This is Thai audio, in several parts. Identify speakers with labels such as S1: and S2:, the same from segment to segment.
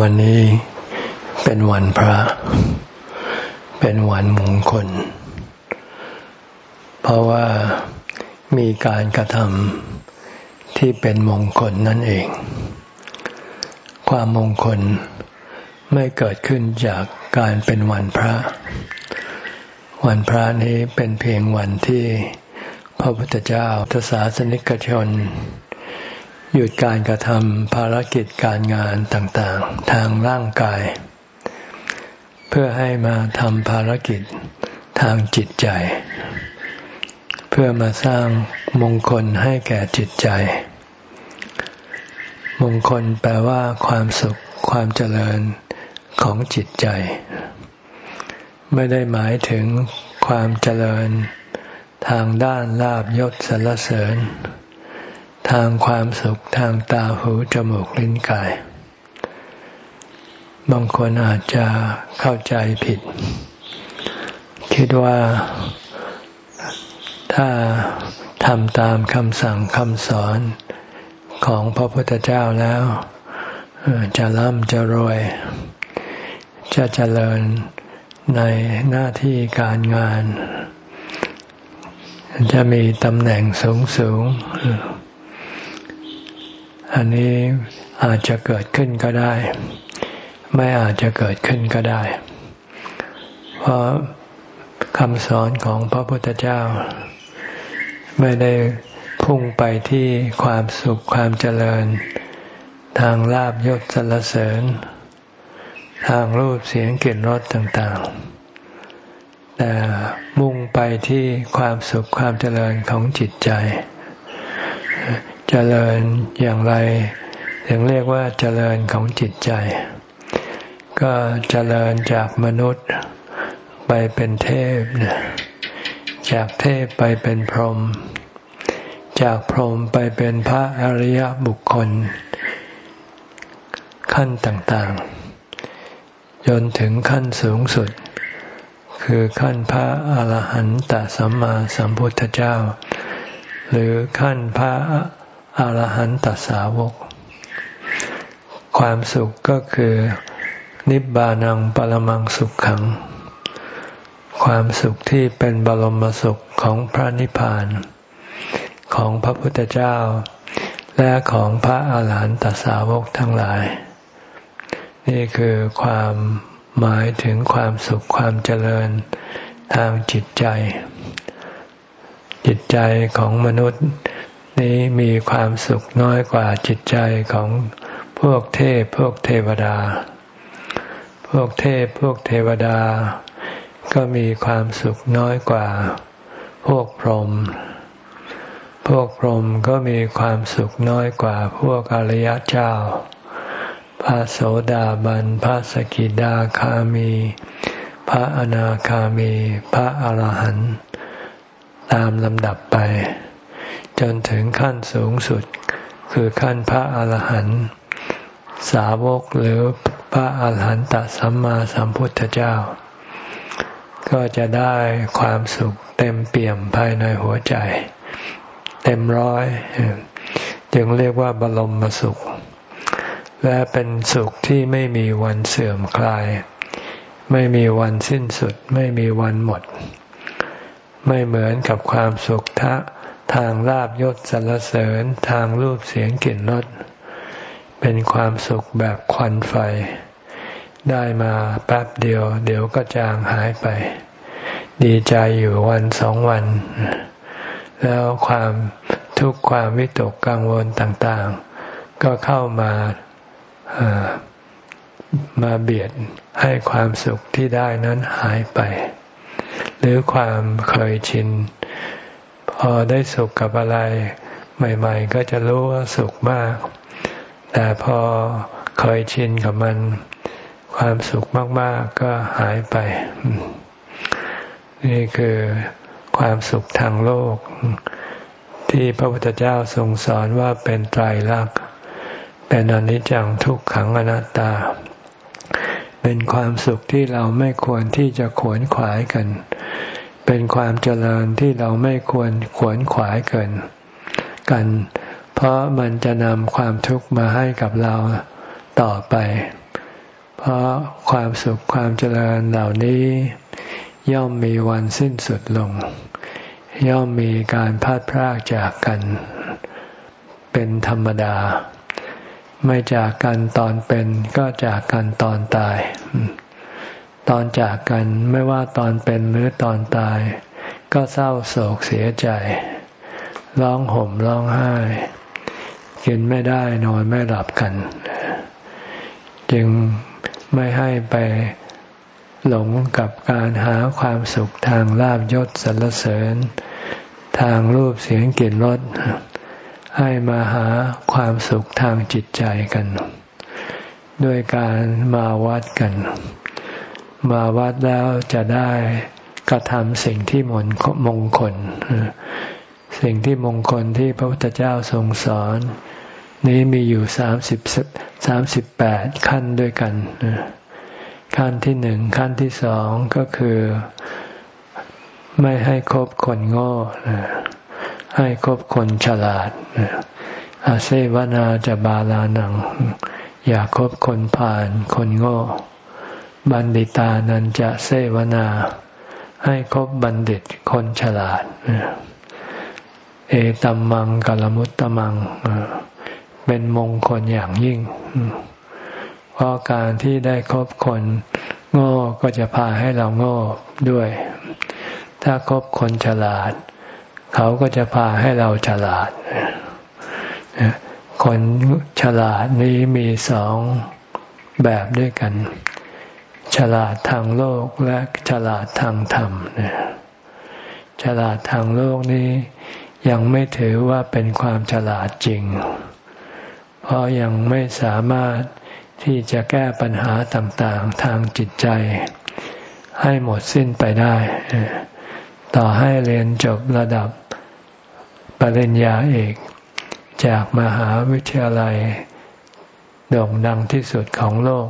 S1: วันนี้เป็นวันพระ เป็นวันมงคล เพราะว่ามีการกระทำที่เป็นมงคลนั่นเอง ความมงคลไม่เกิดขึ้นจากการเป็นวันพระ วันพระนี้เป็นเพียงวันที่พระพุทธเจ้าทศาสนิกชน หยุดการกระทำภารกิจการงานต่างๆ ทางร่างกาย เพื่อให้มาทำภารกิจทางจิตใจ เพื่อมาสร้างมงคลให้แก่จิตใจ มงคลแปลว่าความสุขความเจริญของจิตใจ ไม่ได้หมายถึงความเจริญทางด้านลาบยศสรรเสริญ ทางความสุขทางตาหูจมูกลิ้นกาย บางคนอาจจะเข้าใจผิด คิดว่าถ้าทำตามคำสั่งคำสอนของพระพุทธเจ้าแล้ว จะร่ำจะรวย จะเจริญในหน้าที่การงาน จะมีตำแหน่งสูงสูง อันนี้อาจจะเกิดขึ้นก็ได้ ไม่อาจจะเกิดขึ้นก็ได้ เพราะคำสอนของพระพุทธเจ้า ไม่ได้พุ่งไปที่ความสุขความเจริญ ทางลาบยศสรรเสริญ ทางรูปเสียงกลิ่นรสต่างๆ แต่มุ่งไปที่ความสุขความเจริญของจิตใจ เจริญอย่างไรถึงเรียกว่าเจริญของจิตใจ ก็เจริญจากมนุษย์ไปเป็นเทพ จากเทพไปเป็นพรหมจากพรหมไปเป็นพระอริยบุคคล ขั้นต่างๆ จนถึงขั้นสูงสุด คือขั้นพระอาหารหันตสัมมาสัมพุทธเจ้า หรือขั้นพระ อรหันตสาวก ความสุขก็คือนิบบานังปรมังสุขขัง ความสุขที่เป็นบรมสุขของพระนิพพาน ของพระพุทธเจ้า และของพระอาหารหันตสาวกทั้งหลาย นี่คือความหมายถึงความสุขความเจริญทางจิตใจ จิตใจของมนุษย์ นี้มีความสุขน้อยกว่าจิตใจของพวกเทพพวกเทวดา พวกเทพพวกเทวดา ก็มีความสุขน้อยกว่า พวกพรหม พวกพรหมก็มีความสุขน้อยกว่าพวกอริยเจ้า พระโสดาบัน พระสกิดาคามี พระอนาคามี พระอรหันต์ ตามลำดับไป จนถึงขั้นสูงสุด คือขั้นพระอาหารหันต์สาวกหรือพระอาหารหันตสัมมาสัมพุทธเจ้า ก็จะได้ความสุขเต็มเปี่ยมภายในหัวใจ เต็มร้อยจึงเรียกว่าบรมสุข และเป็นสุขที่ไม่มีวันเสื่อมคลาย ไม่มีวันสิ้นสุด ไม่มีวันหมด ไม่เหมือนกับความสุขทะ ทางลาบยศสรรเสริญทางรูปเสียงกลิ่นรสเป็นความสุขแบบควันไฟ ได้มาแป๊บเดียว เดี๋ยวก็จางหายไป ดีใจอยู่วันสองวัน แล้วความทุกข์ความวิตกกังวลต่างๆ ก็เข้ามามาเบียดให้ความสุขที่ได้นั้นหายไป หรือความเคยชิน พอได้สุขกับอะไร ใหม่ ๆ ก็จะรู้ว่าสุขมาก แต่พอเคยชินกับมัน ความสุขมาก ๆ ก็หายไป นี่คือความสุขทางโลก ที่พระพุทธเจ้าทรงสอนว่าเป็นไตรลักษณ์เป็นอนิจจังทุกขังอนัตตา เป็นความสุขที่เราไม่ควรที่จะขวนขวายกัน เป็นความเจริญที่เราไม่ควรขวนขวายเกินกัน เพราะมันจะนำความทุกข์มาให้กับเราต่อไป เพราะความสุขความเจริญเหล่านี้ ย่อมมีวันสิ้นสุดลง ย่อมมีการพัดพรากจากกัน เป็นธรรมดา ไม่จากกันตอนเป็นก็จากกันตอนตาย ตอนจากกันไม่ว่าตอนเป็นหรือตอนตาย ก็เศร้าโศกเสียใจ ร้องห่มร้องไห้กินไม่ได้นอนไม่หลับกัน จึงไม่ให้ไปหลงกับการหาความสุขทางลาบยศสรรเสริญ ทางรูปเสียงกลิ่นรสให้มาหาความสุขทางจิตใจกัน ด้วยการมาวัดกัน มาวัดแล้วจะได้กระทำสิ่งที่มมงคล สิ่งที่มงคลที่พระพุทธเจ้าทรงสอน นี้มีอยู่สามสิบสามสิบแปดขั้นด้วยกัน ขั้นที่หนึ่งขั้นที่สองก็คือไม่ให้คบคนโง่ ให้คบคนฉลาด อาเซวนาจะบาลานัง อย่าคบคนผ่านคนโง่ บัณฑิตานันจะเซวนา ให้คบบัณฑิตคนฉลาด เอตัมมังกลมุตตมัง เป็นมงคลอย่างยิ่ง เพราะการที่ได้คบคนโง่ก็จะพาให้เราโง่ด้วย ถ้าคบคนฉลาด เขาก็จะพาให้เราฉลาด คนฉลาดนี้มีสองแบบด้วยกัน ฉลาดทางโลกและฉลาดทางธรรมนฉลาดทางโลกนี้ยังไม่ถือว่าเป็นความฉลาดจริง เพราะยังไม่สามารถที่จะแก้ปัญหาต่างๆทางจิตใจ ให้หมดสิ้นไปได้ ต่อให้เรียนจบระดับปริญญาเอก จากมหาวิทยาลัย โด่งดังที่สุดของโลก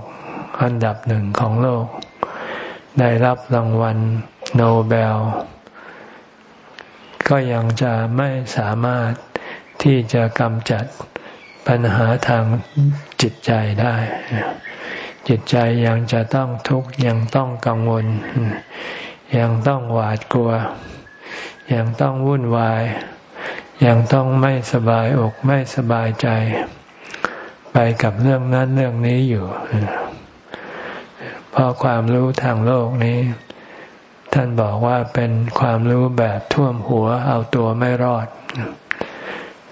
S1: อันดับหนึ่งของโลก ได้รับรางวัลโนเบล ก็ยังจะไม่สามารถที่จะกำจัดปัญหาทางจิตใจได้ จิตใจยังจะต้องทุกข์ยังต้องกังวล ยังต้องหวาดกลัว ยังต้องวุ่นวาย ยังต้องไม่สบายอกไม่สบายใจ ไปกับเรื่องนั้นเรื่องนี้อยู่ เพราะความรู้ทางโลกนี้ ท่านบอกว่าเป็นความรู้แบบท่วมหัวเอาตัวไม่รอด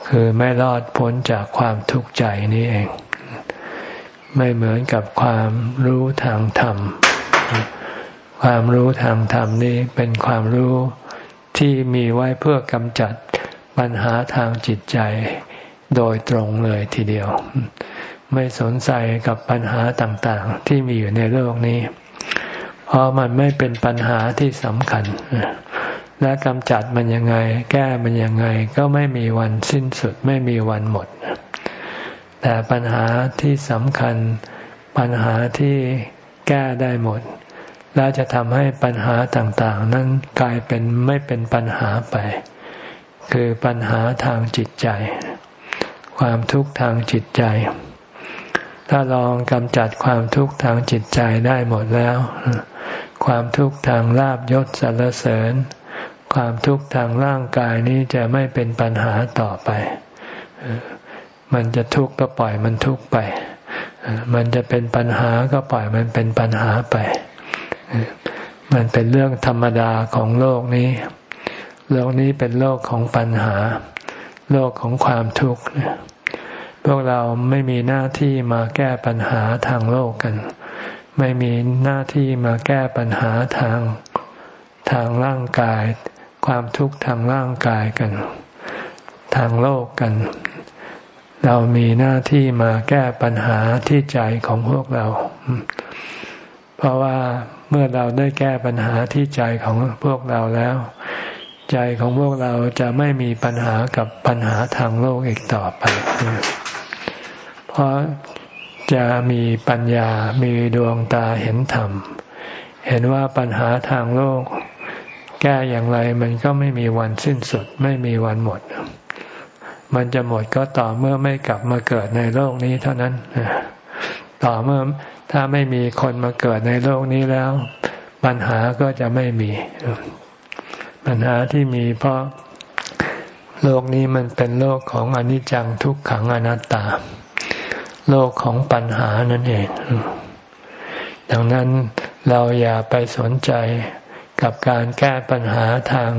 S1: คือไม่รอดพ้นจากความทุกข์ใจนี้เอง ไม่เหมือนกับความรู้ทางธรรม ความรู้ทางธรรมนี้เป็นความรู้ที่มีไว้เพื่อกำจัดปัญหาทางจิตใจโดยตรงเลยทีเดียว ไม่สนใจกับปัญหาต่างๆ ที่มีอยู่ในโลกนี้ เพราะมันไม่เป็นปัญหาที่สำคัญ และกำจัดมันยังไง แก้มันยังไงก็ไม่มีวันสิ้นสุดไม่มีวันหมด แต่ปัญหาที่สำคัญ ปัญหาที่แก้ได้หมด แล้วจะทำให้ปัญหาต่างๆ นั้นกลายเป็นไม่เป็นปัญหาไป คือปัญหาทางจิตใจ ความทุกข์ทางจิตใจ ถ้าลองกำจัดความทุกข์ทางจิตใจได้หมดแล้ว ความทุกข์ทางลาบยศสรรเสริญ ความทุกข์ทางร่างกายนี้จะไม่เป็นปัญหาต่อไป มันจะทุกข์ก็ปล่อยมันทุกข์ไป มันจะเป็นปัญหาก็ปล่อยมันเป็นปัญหาไป มันเป็นเรื่องธรรมดาของโลกนี้ โลกนี้เป็นโลกของปัญหา โลกของความทุกข์ วกเราไม่มีหน้าที่มาแก้ปัญหาทางโลกกัน ไม่มีหน้าที่มาแก้ปัญหาทางทางร่างกาย ความทุกข์ทางร่างกายกัน ทางโลกกัน เรามีหน้าที่มาแก้ปัญหาที่ใจของพวกเรา เพราะว่าเมื่อเราได้แก้ปัญหาที่ใจของพวกเราแล้ว ใจของพวกเราจะไม่มีปัญหากับปัญหาทางโลกอีกต่อไป เพราะจะมีปัญญา มีดวงตาเห็นธรรม เห็นว่าปัญหาทางโลก แก้อย่างไรมันก็ไม่มีวันสิ้นสุด ไม่มีวันหมด มันจะหมดก็ต่อเมื่อไม่กลับมาเกิดในโลกนี้เท่านั้น ต่อเมื่อถ้าไม่มีคนมาเกิดในโลกนี้แล้ว ปัญหาก็จะไม่มี ปัญหาที่มีเพราะโลกนี้มันเป็นโลกของอนิจจังทุกขังอนัตตา โลกของปัญหานั่นเอง ดังนั้นเราอย่าไปสนใจกับการแก้ปัญหาทาง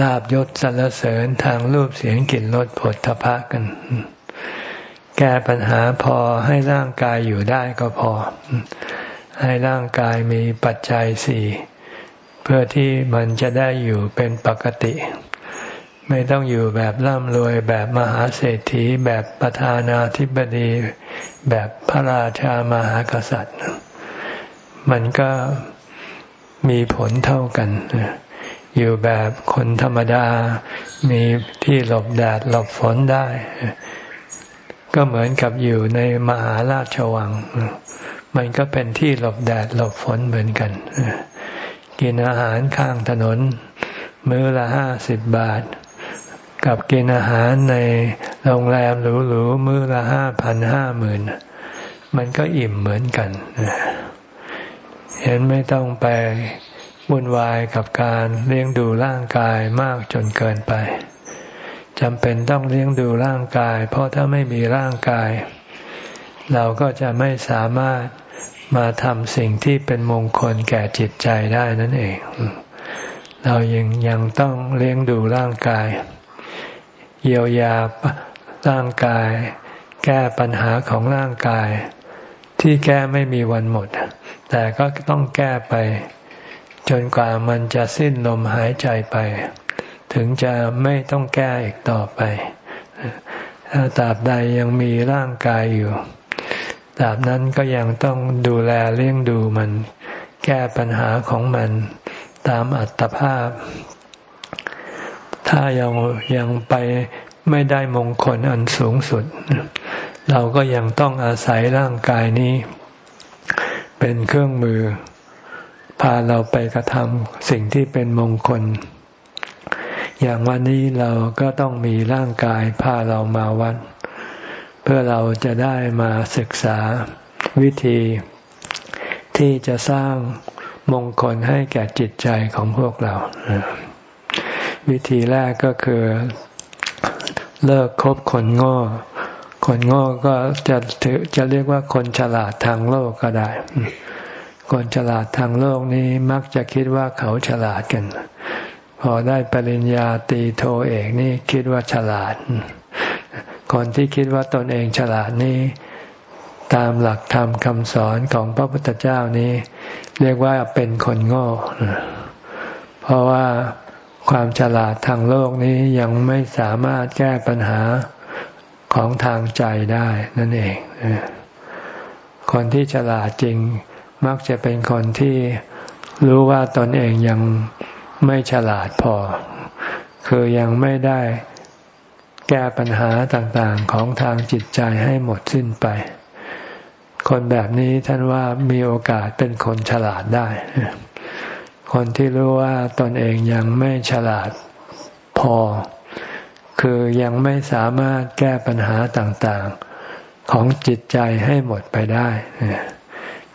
S1: ลาบยศสรรเสริญทางรูปเสียงกลิ่นรสผลทพะกัน แก้ปัญหาพอให้ร่างกายอยู่ได้ก็พอ ให้ร่างกายมีปัจจัยสี่เพื่อที่มันจะได้อยู่เป็นปกติ ไม่ต้องอยู่แบบร่ำรวยแบบมหาเศรษฐี แบบประธานาธิบดี แบบพระราชามหากษัตริย์ มันก็มีผลเท่ากัน อยู่แบบคนธรรมดา มีที่หลบแดดหลบฝนได้ ก็เหมือนกับอยู่ในมหาราชวัง มันก็เป็นที่หลบแดดหลบฝนเหมือนกัน กินอาหารข้างถนน มื้อละห้าสิบบาท กับกินอาหารในโรงแรมหรูๆมื้อละห้าพันห้าหมื่นมันก็อิ่มเหมือนกันเห็นไม่ต้องไปวุ่นวายกับการเลี้ยงดูร่างกายมากจนเกินไปจำเป็นต้องเลี้ยงดูร่างกาย เพราะถ้าไม่มีร่างกาย เราก็จะไม่สามารถมาทำสิ่งที่เป็นมงคลแก่จิตใจได้นั่นเอง เรายังยังต้องเลี้ยงดูร่างกาย เยียวยาร่างกาย แก้ปัญหาของร่างกาย ที่แก้ไม่มีวันหมด แต่ก็ต้องแก้ไป จนกว่ามันจะสิ้นลมหายใจไป ถึงจะไม่ต้องแก้อีกต่อไปถ้าตราบใดยังมีร่างกายอยู่ตราบนั้นก็ยังต้องดูแลเลี้ยงดูมัน แก้ปัญหาของมัน ตามอัตภาพ ถ้ายังยังไปไม่ได้มงคลอันสูงสุด เราก็ยังต้องอาศัยร่างกายนี้ เป็นเครื่องมือ พาเราไปกระทำสิ่งที่เป็นมงคล อย่างวันนี้เราก็ต้องมีร่างกายพาเรามาวัด เพื่อเราจะได้มาศึกษาวิธีที่จะสร้างมงคลให้แก่จิตใจของพวกเรา วิธีแรกก็คือเลิกคบคนโง่ คนโง่ก็จะถือจะเรียกว่าคนฉลาดทางโลกก็ได้ คนฉลาดทางโลกนี้มักจะคิดว่าเขาฉลาดกัน พอได้ปริญญาตีโทเอกนี่คิดว่าฉลาด คนที่คิดว่าตนเองฉลาดนี่ตามหลักธรรมคำสอนของพระพุทธเจ้านี้ เรียกว่าเป็นคนโง่ เพราะว่า ความฉลาดทางโลกนี้ยังไม่สามารถแก้ปัญหาของทางใจได้นั่นเอง คนที่ฉลาดจริงมักจะเป็นคนที่รู้ว่าตนเองยังไม่ฉลาดพอ คือยังไม่ได้แก้ปัญหาต่างๆของทางจิตใจให้หมดสิ้นไป คนแบบนี้ท่านว่ามีโอกาสเป็นคนฉลาดได้ คนที่รู้ว่าตนเองยังไม่ฉลาดพอ คือยังไม่สามารถแก้ปัญหาต่างๆ ของจิตใจให้หมดไปได้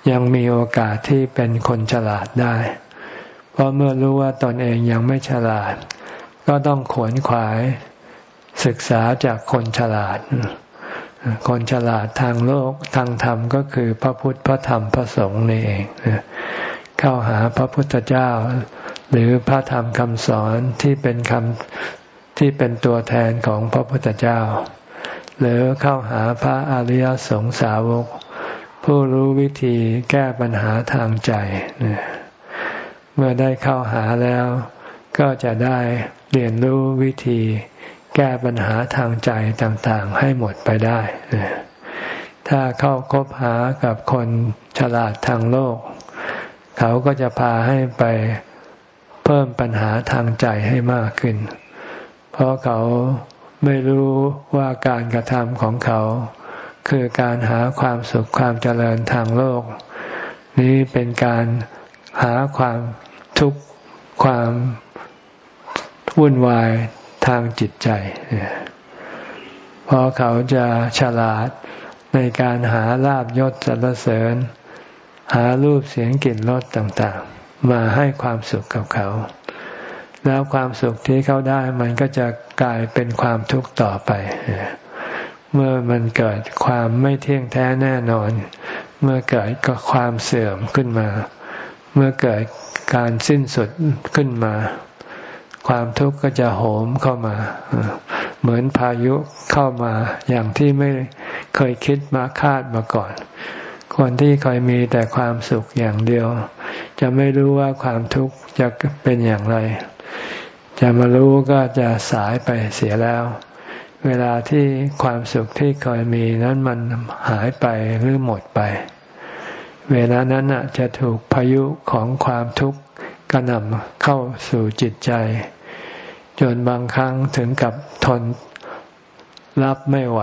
S1: ยังมีโอกาสที่เป็นคนฉลาดได้ เพราะเมื่อรู้ว่าตนเองยังไม่ฉลาด ก็ต้องขวนขวายศึกษาจากคนฉลาด คนฉลาดทางโลกทางธรรมก็คือพระพุทธพระธรรมพระสงฆ์นี่เอง เข้าหาพระพุทธเจ้า หรือพระธรรมคำสอนที่เป็นคำที่เป็นตัวแทนของพระพุทธเจ้า หรือเข้าหาพระอริยสงสาวก ผู้รู้วิธีแก้ปัญหาทางใจ เมื่อได้เข้าหาแล้ว ก็จะได้เรียนรู้วิธีแก้ปัญหาทางใจต่างๆ ให้หมดไปได้ ถ้าเข้าคบหากับคนฉลาดทางโลก เขาก็จะพาให้ไปเพิ่มปัญหาทางใจให้มากขึ้น เพราะเขาไม่รู้ว่าการกระทำของเขา คือการหาความสุขความเจริญทางโลก นี้เป็นการหาความทุกข์ความวุ่นวายทางจิตใจ เพราะเขาจะฉลาดในการหาลาบยศสรรเสริญ หารูปเสียงกลิ่นรสต่างๆ มาให้ความสุขกับเขา แล้วความสุขที่เขาได้มันก็จะกลายเป็นความทุกข์ต่อไป เมื่อมันเกิดความไม่เที่ยงแท้แน่นอน เมื่อเกิดก็ความเสื่อมขึ้นมา เมื่อเกิดการสิ้นสุดขึ้นมา ความทุกข์ก็จะโหมเข้ามา เหมือนพายุเข้ามาอย่างที่ไม่เคยคิดมาคาดมาก่อน คนที่เคยมีแต่ความสุขอย่างเดียว จะไม่รู้ว่าความทุกข์จะเป็นอย่างไร จะมารู้ก็จะสายไปเสียแล้ว เวลาที่ความสุขที่เคยมีนั้นมันหายไปหรือหมดไป เวลานั้นจะถูกพายุของความทุกข์กระหน่ำเข้าสู่จิตใจ จนบางครั้งถึงกับทนรับไม่ไหว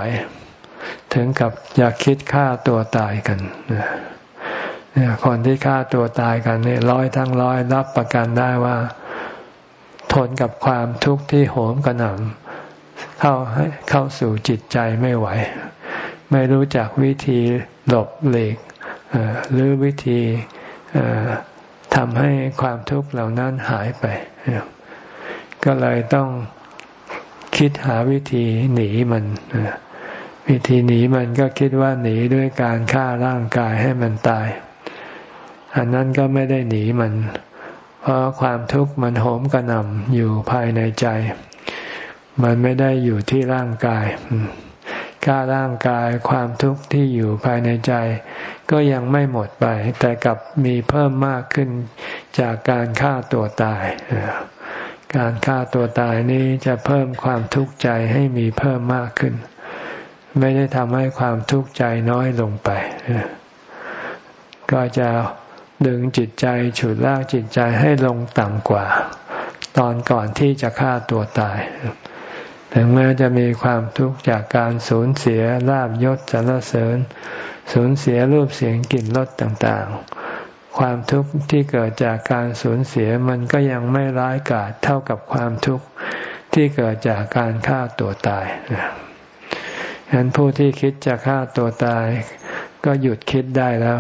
S1: ถึงกับอยากคิดฆ่าตัวตายกันเนี่ยคนที่ฆ่าตัวตายกันเนี่ยร้อยทั้งร้อยรับประกันได้ว่า ทนกับความทุกข์ที่โหมกระหน่ำเข้าเข้าสู่จิตใจไม่ไหว ไม่รู้จักวิธีหลบหลีกหรือวิธีทำให้ความทุกข์เหล่านั้นหายไป ก็เลยต้องคิดหาวิธีหนีมัน วิธีหนีมันก็คิดว่าหนีด้วยการฆ่าร่างกายให้มันตาย อันนั้นก็ไม่ได้หนีมัน เพราะความทุกข์มันโหมกระหน่ำอยู่ภายในใจ มันไม่ได้อยู่ที่ร่างกาย ฆ่าร่างกายความทุกข์ที่อยู่ภายในใจ ก็ยังไม่หมดไป แต่กลับมีเพิ่มมากขึ้นจากการฆ่าตัวตาย การฆ่าตัวตายนี้จะเพิ่มความทุกข์ใจให้มีเพิ่มมากขึ้น ไม่ได้ทำให้ความทุกข์ใจน้อยลงไป ก็จะดึงจิตใจฉุดลากจิตใจให้ลงต่ำกว่า ตอนก่อนที่จะฆ่าตัวตาย ถึงแม้จะมีความทุกข์จากการสูญเสียลาบยศสรรเสริญ สูญเสียรูปเสียงกลิ่นรสต่างๆ ความทุกข์ที่เกิดจากการสูญเสียมันก็ยังไม่ร้ายกาจเท่ากับความทุกข์ที่เกิดจากการฆ่าตัวตาย ฉะนั้นผู้ที่คิดจะฆ่าตัวตาย ก็หยุดคิดได้แล้ว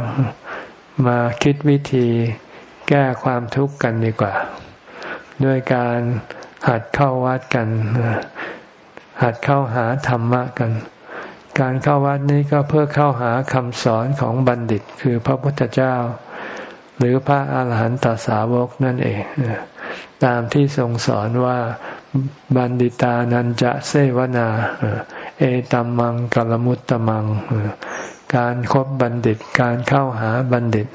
S1: มาคิดวิธีแก้ความทุกข์กันดีกว่า ด้วยการหัดเข้าวัดกัน หัดเข้าหาธรรมะกัน การเข้าวัดนี้ก็เพื่อเข้าหาคำสอนของบัณฑิต คือพระพุทธเจ้า หรือพระอาหารหันตสาวกนั่นเอง ตามที่ทรงสอนว่าบัณฑิตานันจะเสวนาเเอตัมมังกัลมุตตมัง การครบบัณฑิตการเข้าหาบัณฑิต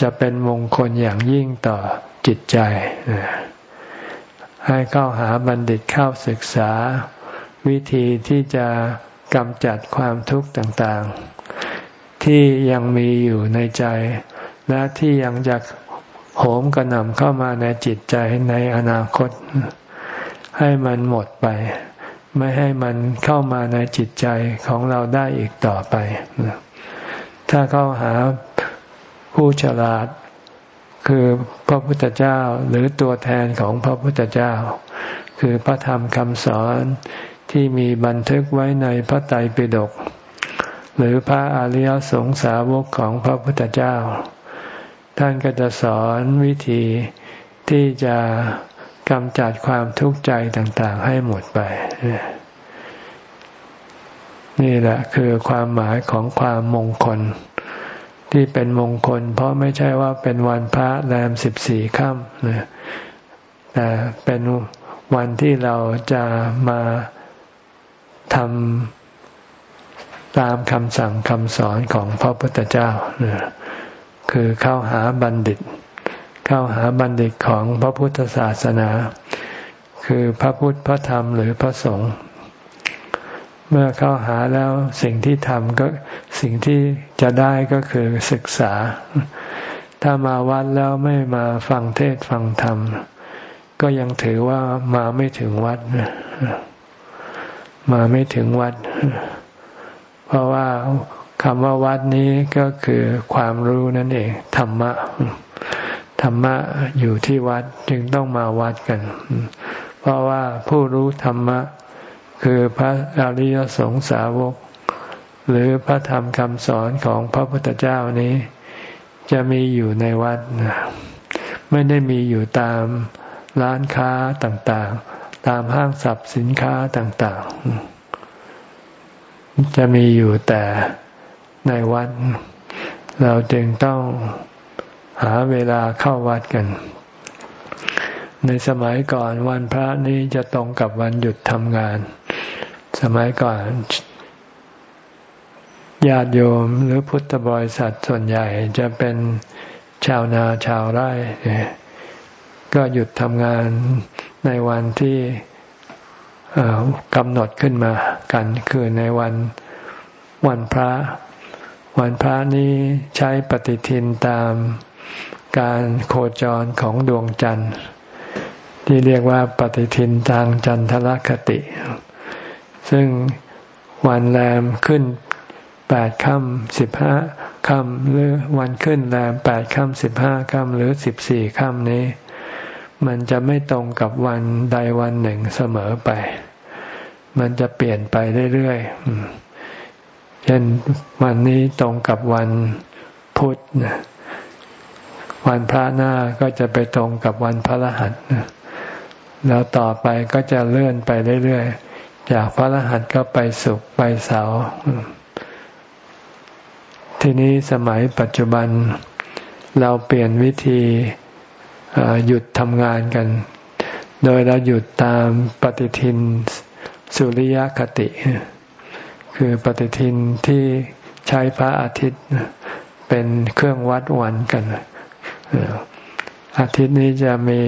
S1: จะเป็นมงคลอย่างยิ่งต่อจิตใจ ให้เข้าหาบัณฑิตเข้าศึกษา วิธีที่จะกำจัดความทุกข์ต่างๆ ที่ยังมีอยู่ในใจ และที่ยังจะโหมกระหน่ำเข้ามาในจิตใจในอนาคต ให้มันหมดไป ไม่ให้มันเข้ามาในจิตใจของเราได้อีกต่อไป ถ้าเข้าหาผู้ฉลาด คือพระพุทธเจ้าหรือตัวแทนของพระพุทธเจ้า คือพระธรรมคำสอนที่มีบันทึกไว้ในพระไตรปิฎกหรือพระอริยสงสาวกของพระพุทธเจ้า ท่านก็จะสอนวิธีที่จะ กำจัดความทุกข์ใจต่างๆ ให้หมดไป นี่แหละคือความหมายของความมงคล ที่เป็นมงคล เพราะไม่ใช่ว่าเป็นวันพระแรมสิบสี่ค่ำแต่เป็นวันที่เราจะมาทำตามคำสั่งคำสอนของพระพุทธเจ้า คือเข้าหาบัณฑิต เข้าหาบัณฑิตของพระพุทธศาสนา คือพระพุทธพระธรรมหรือพระสงฆ์เมื่อเข้าหาแล้วสิ่งที่ทำก็สิ่งที่จะได้ก็คือศึกษา ถ้ามาวัดแล้วไม่มาฟังเทศฟังธรรม ก็ยังถือว่ามาไม่ถึงวัด มาไม่ถึงวัด เพราะว่าคำว่าวัดนี้ก็คือความรู้นั่นเอง ธรรมะ ธรรมะอยู่ที่วัดจึงต้องมาวัดกัน เพราะว่าผู้รู้ธรรมะ คือพระอริยสงสาวก หรือพระธรรมคำสอนของพระพุทธเจ้านี้ จะมีอยู่ในวัดไม่ได้มีอยู่ตามร้านค้าต่างๆ ตามห้างสรรพสินค้าต่างๆ จะมีอยู่แต่ในวัด เราจึงต้อง หาเวลาเข้าวัดกัน ในสมัยก่อนวันพระนี้จะตรงกับวันหยุดทำงาน สมัยก่อนญาติโยมหรือพุทธบริษัทส่วนใหญ่จะเป็นชาวนาชาวไร่ก็หยุดทำงานในวันที่กำหนดขึ้นมากันคือในวันวันพระ วันพระนี้ใช้ปฏิทินตาม การโคจรของดวงจันทร์ ที่เรียกว่าปฏิทินทางจันทรคติ ซึ่งวันแรมขึ้นแปดค่ำสิบห้าค่ำหรือวันขึ้นแรมแปดค่ำสิบห้าค่ำหรือสิบสี่ค่ำนี้ มันจะไม่ตรงกับวันใดวันหนึ่งเสมอไป มันจะเปลี่ยนไปเรื่อยๆเช่นวันนี้ตรงกับวันพุธนะ วันพระหน้าก็จะไปตรงกับวันพระรหัสแล้วต่อไปก็จะเลื่อนไปเรื่อยๆ จากพระรหัสก็ไปสุกไปเสาร์ทีนี้สมัยปัจจุบันเราเปลี่ยนวิธีหยุดทำงานกัน โดยเราหยุดตามปฏิทินสุริยคติ คือปฏิทินที่ใช้พระอาทิตย์เป็นเครื่องวัดวันกัน อาทิตย์นี้จะมี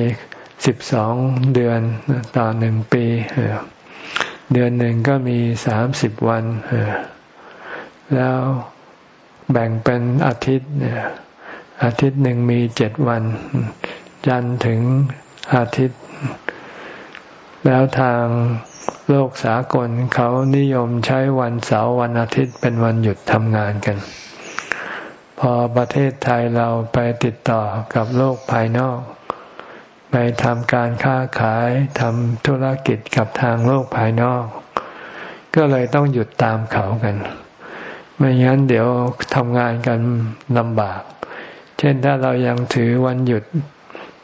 S1: สิบสองเดือนต่อหนึ่งปี เดือนหนึ่งก็มีสามสิบวัน แล้วแบ่งเป็นอาทิตย์อาทิตย์หนึ่งมีเจ็ดวัน จันถึงอาทิตย์ แล้วทางโลกสากลเขานิยมใช้วันเสาร์วันอาทิตย์เป็นวันหยุดทำงานกัน พอประเทศไทยเราไปติดต่อกับโลกภายนอก ไปทำการค้าขายทำธุรกิจกับทางโลกภายนอก ก็เลยต้องหยุดตามเขากัน ไม่งั้นเดี๋ยวทำงานกันลำบาก เช่นถ้าเรายังถือวันหยุด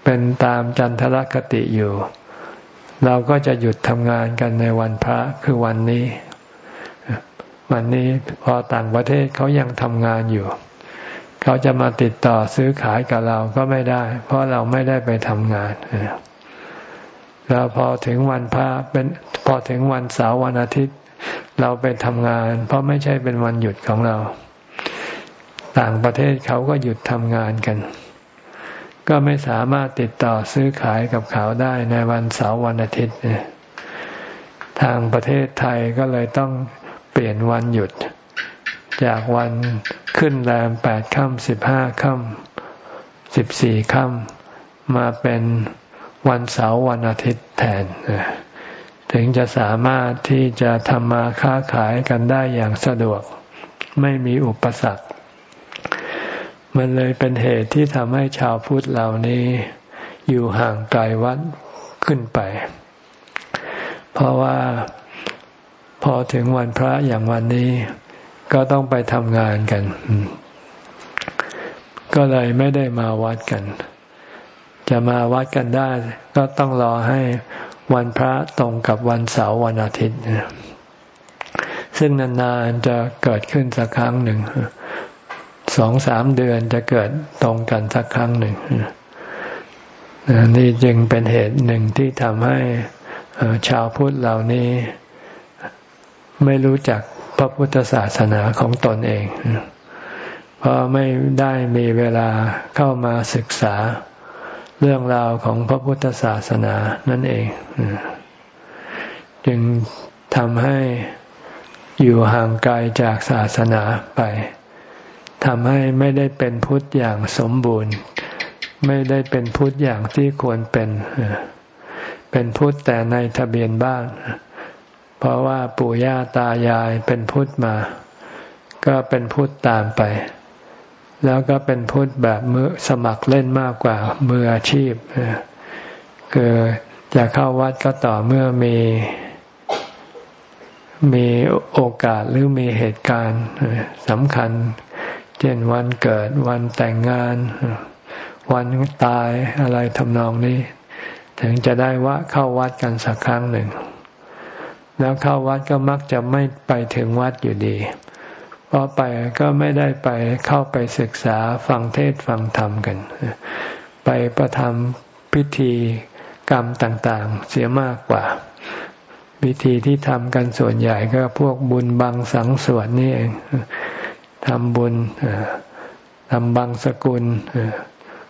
S1: เป็นตามจันทรคติอยู่ เราก็จะหยุดทำงานกันในวันพระคือวันนี้ วันนี้พอต่างประเทศเขายังทำงานอยู่ เขาจะมาติดต่อซื้อขายกับเราก็ไม่ได้ เพราะเราไม่ได้ไปทำงานแล้วพอถึงวันพระเป็นพอถึงวันเสาร์วันอาทิตย์ เราไปทำงาน เพราะไม่ใช่เป็นวันหยุดของเรา ต่างประเทศเขาก็หยุดทำงานกัน ก็ไม่สามารถติดต่อซื้อขายกับเขาได้ในวันเสาร์วันอาทิตย์ทางประเทศไทยก็เลยต้องเปลี่ยนวันหยุด จากวัน ขึ้นแรมแปดค่ำสิบห้าค่ำสิบสี่ค่ำมาเป็นวันเสาร์วันอาทิตย์แทน ถึงจะสามารถที่จะทำมาค้าขายกันได้อย่างสะดวก ไม่มีอุปสรรค มันเลยเป็นเหตุที่ทำให้ชาวพุทธเหล่านี้ อยู่ห่างไกลวัดขึ้นไป เพราะว่าพอถึงวันพระอย่างวันนี้ ก็ต้องไปทำงานกัน ก็เลยไม่ได้มาวัดกัน จะมาวัดกันได้ ก็ต้องรอให้วันพระตรงกับวันเสาร์วันอาทิตย์ซึ่งนานๆจะเกิดขึ้นสักครั้งหนึ่งสองสามเดือนจะเกิดตรงกันสักครั้งหนึ่งนี่จึงเป็นเหตุหนึ่งที่ทำให้ชาวพุทธเหล่านี้ ไม่รู้จัก ระพุทธศาสนาของตนเอง เพราะไม่ได้มีเวลาเข้ามาศึกษาเรื่องราวของพระพุทธศาสนานั่นเอง จึงทำให้อยู่ห่างไกลจากศาสนาไปทำให้ไม่ได้เป็นพุทธอย่างสมบูรณ์ ไม่ได้เป็นพุทธอย่างที่ควรเป็น เป็นพุทธแต่ในทะเบียนบ้าน เพราะว่าปู่ย่าตายายเป็นพุทธมา ก็เป็นพุทธตามไป แล้วก็เป็นพุทธแบบมือสมัครเล่นมากกว่ามืออาชีพคือจะเข้าวัดก็ต่อเมื่อมีมีโอกาสหรือมีเหตุการณ์สำคัญ เช่นวันเกิดวันแต่งงาน วันตายอะไรทำนองนี้ ถึงจะได้ว่าเข้าวัดกันสักครั้งหนึ่ง แล้วเข้าวัดก็มักจะไม่ไปถึงวัดอยู่ดี เพราะไปก็ไม่ได้ไปเข้าไปศึกษาฟังเทศฟังธรรมกัน ไปประทำพิธีกรรมต่างๆ เสียมากกว่า วิธีที่ทำกันส่วนใหญ่ก็พวกบุญบังสังสวดนี่เองทำบุญทำบังสกุล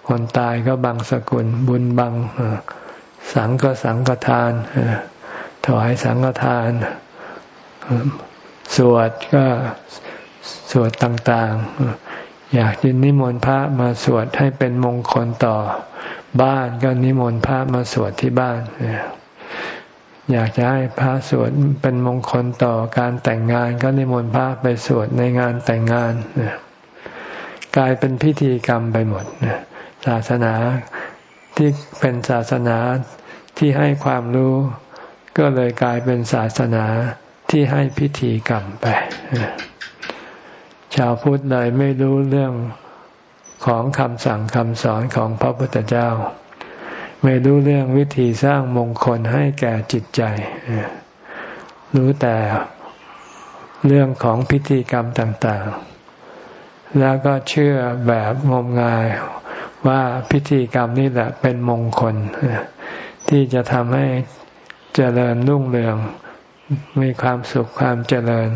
S1: คนตายก็บังสกุล บุญบังสังก็สังฆทาน ถวายสังฆทาน สวดก็สวดต่างๆ อยากจินนิมนต์พระมาสวดให้เป็นมงคลต่อบ้านก็นิมนต์พระมาสวดที่บ้าน อยากจะให้พระสวดเป็นมงคลต่อการแต่งงาน ก็นิมนต์พระไปสวดในงานแต่งงานกลายเป็นพิธีกรรมไปหมดศาสนาที่เป็นศาสนาที่ให้ความรู้ ก็เลยกลายเป็นศาสนาที่ให้พิธีกรรมไป ชาวพุทธเลยไม่รู้เรื่องของคำสั่งคำสอนของพระพุทธเจ้า ไม่รู้เรื่องวิธีสร้างมงคลให้แก่จิตใจ รู้แต่เรื่องของพิธีกรรมต่างๆ แล้วก็เชื่อแบบงมงายว่าพิธีกรรมนี่แหละเป็นมงคลที่จะทำให้ เจริญรุ่งเรือง มีความสุขความเจริญ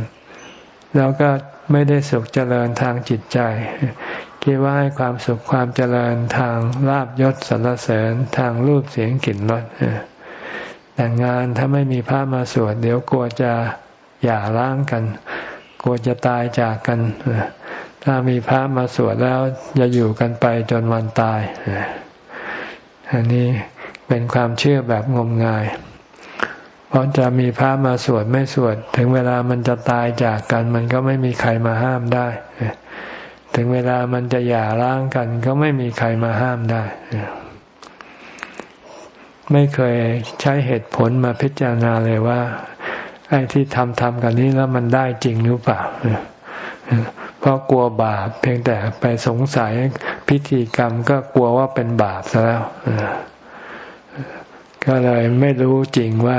S1: แล้วก็ไม่ได้สุขเจริญทางจิตใจ คิดว่าให้ความสุขความเจริญทางลาบยศสรรเสริญทางรูปเสียงกลิ่นรสแต่งงานถ้าไม่มีพระมาสวดเดี๋ยวกลัวจะหย่าร้างกัน กลัวจะตายจากกัน ถ้ามีพระมาสวดแล้วจะอยู่กันไปจนวันตาย อันนี้เป็นความเชื่อแบบงมงาย ราะจะมีพระมาสวดไม่สวด ถึงเวลามันจะตายจากกัน มันก็ไม่มีใครมาห้ามได้ ถึงเวลามันจะหย่าร้างกัน ก็ไม่มีใครมาห้ามได้ ไม่เคยใช้เหตุผลมาพิจารณาเลยว่า ไอ้ที่ทำทำกันนี้แล้วมันได้จริงหรือเปล่าเพราะกลัวบาป เพียงแต่ไปสงสัยพิธีกรรมก็กลัวว่าเป็นบาปซะแล้วก็เลยไม่รู้จริงว่า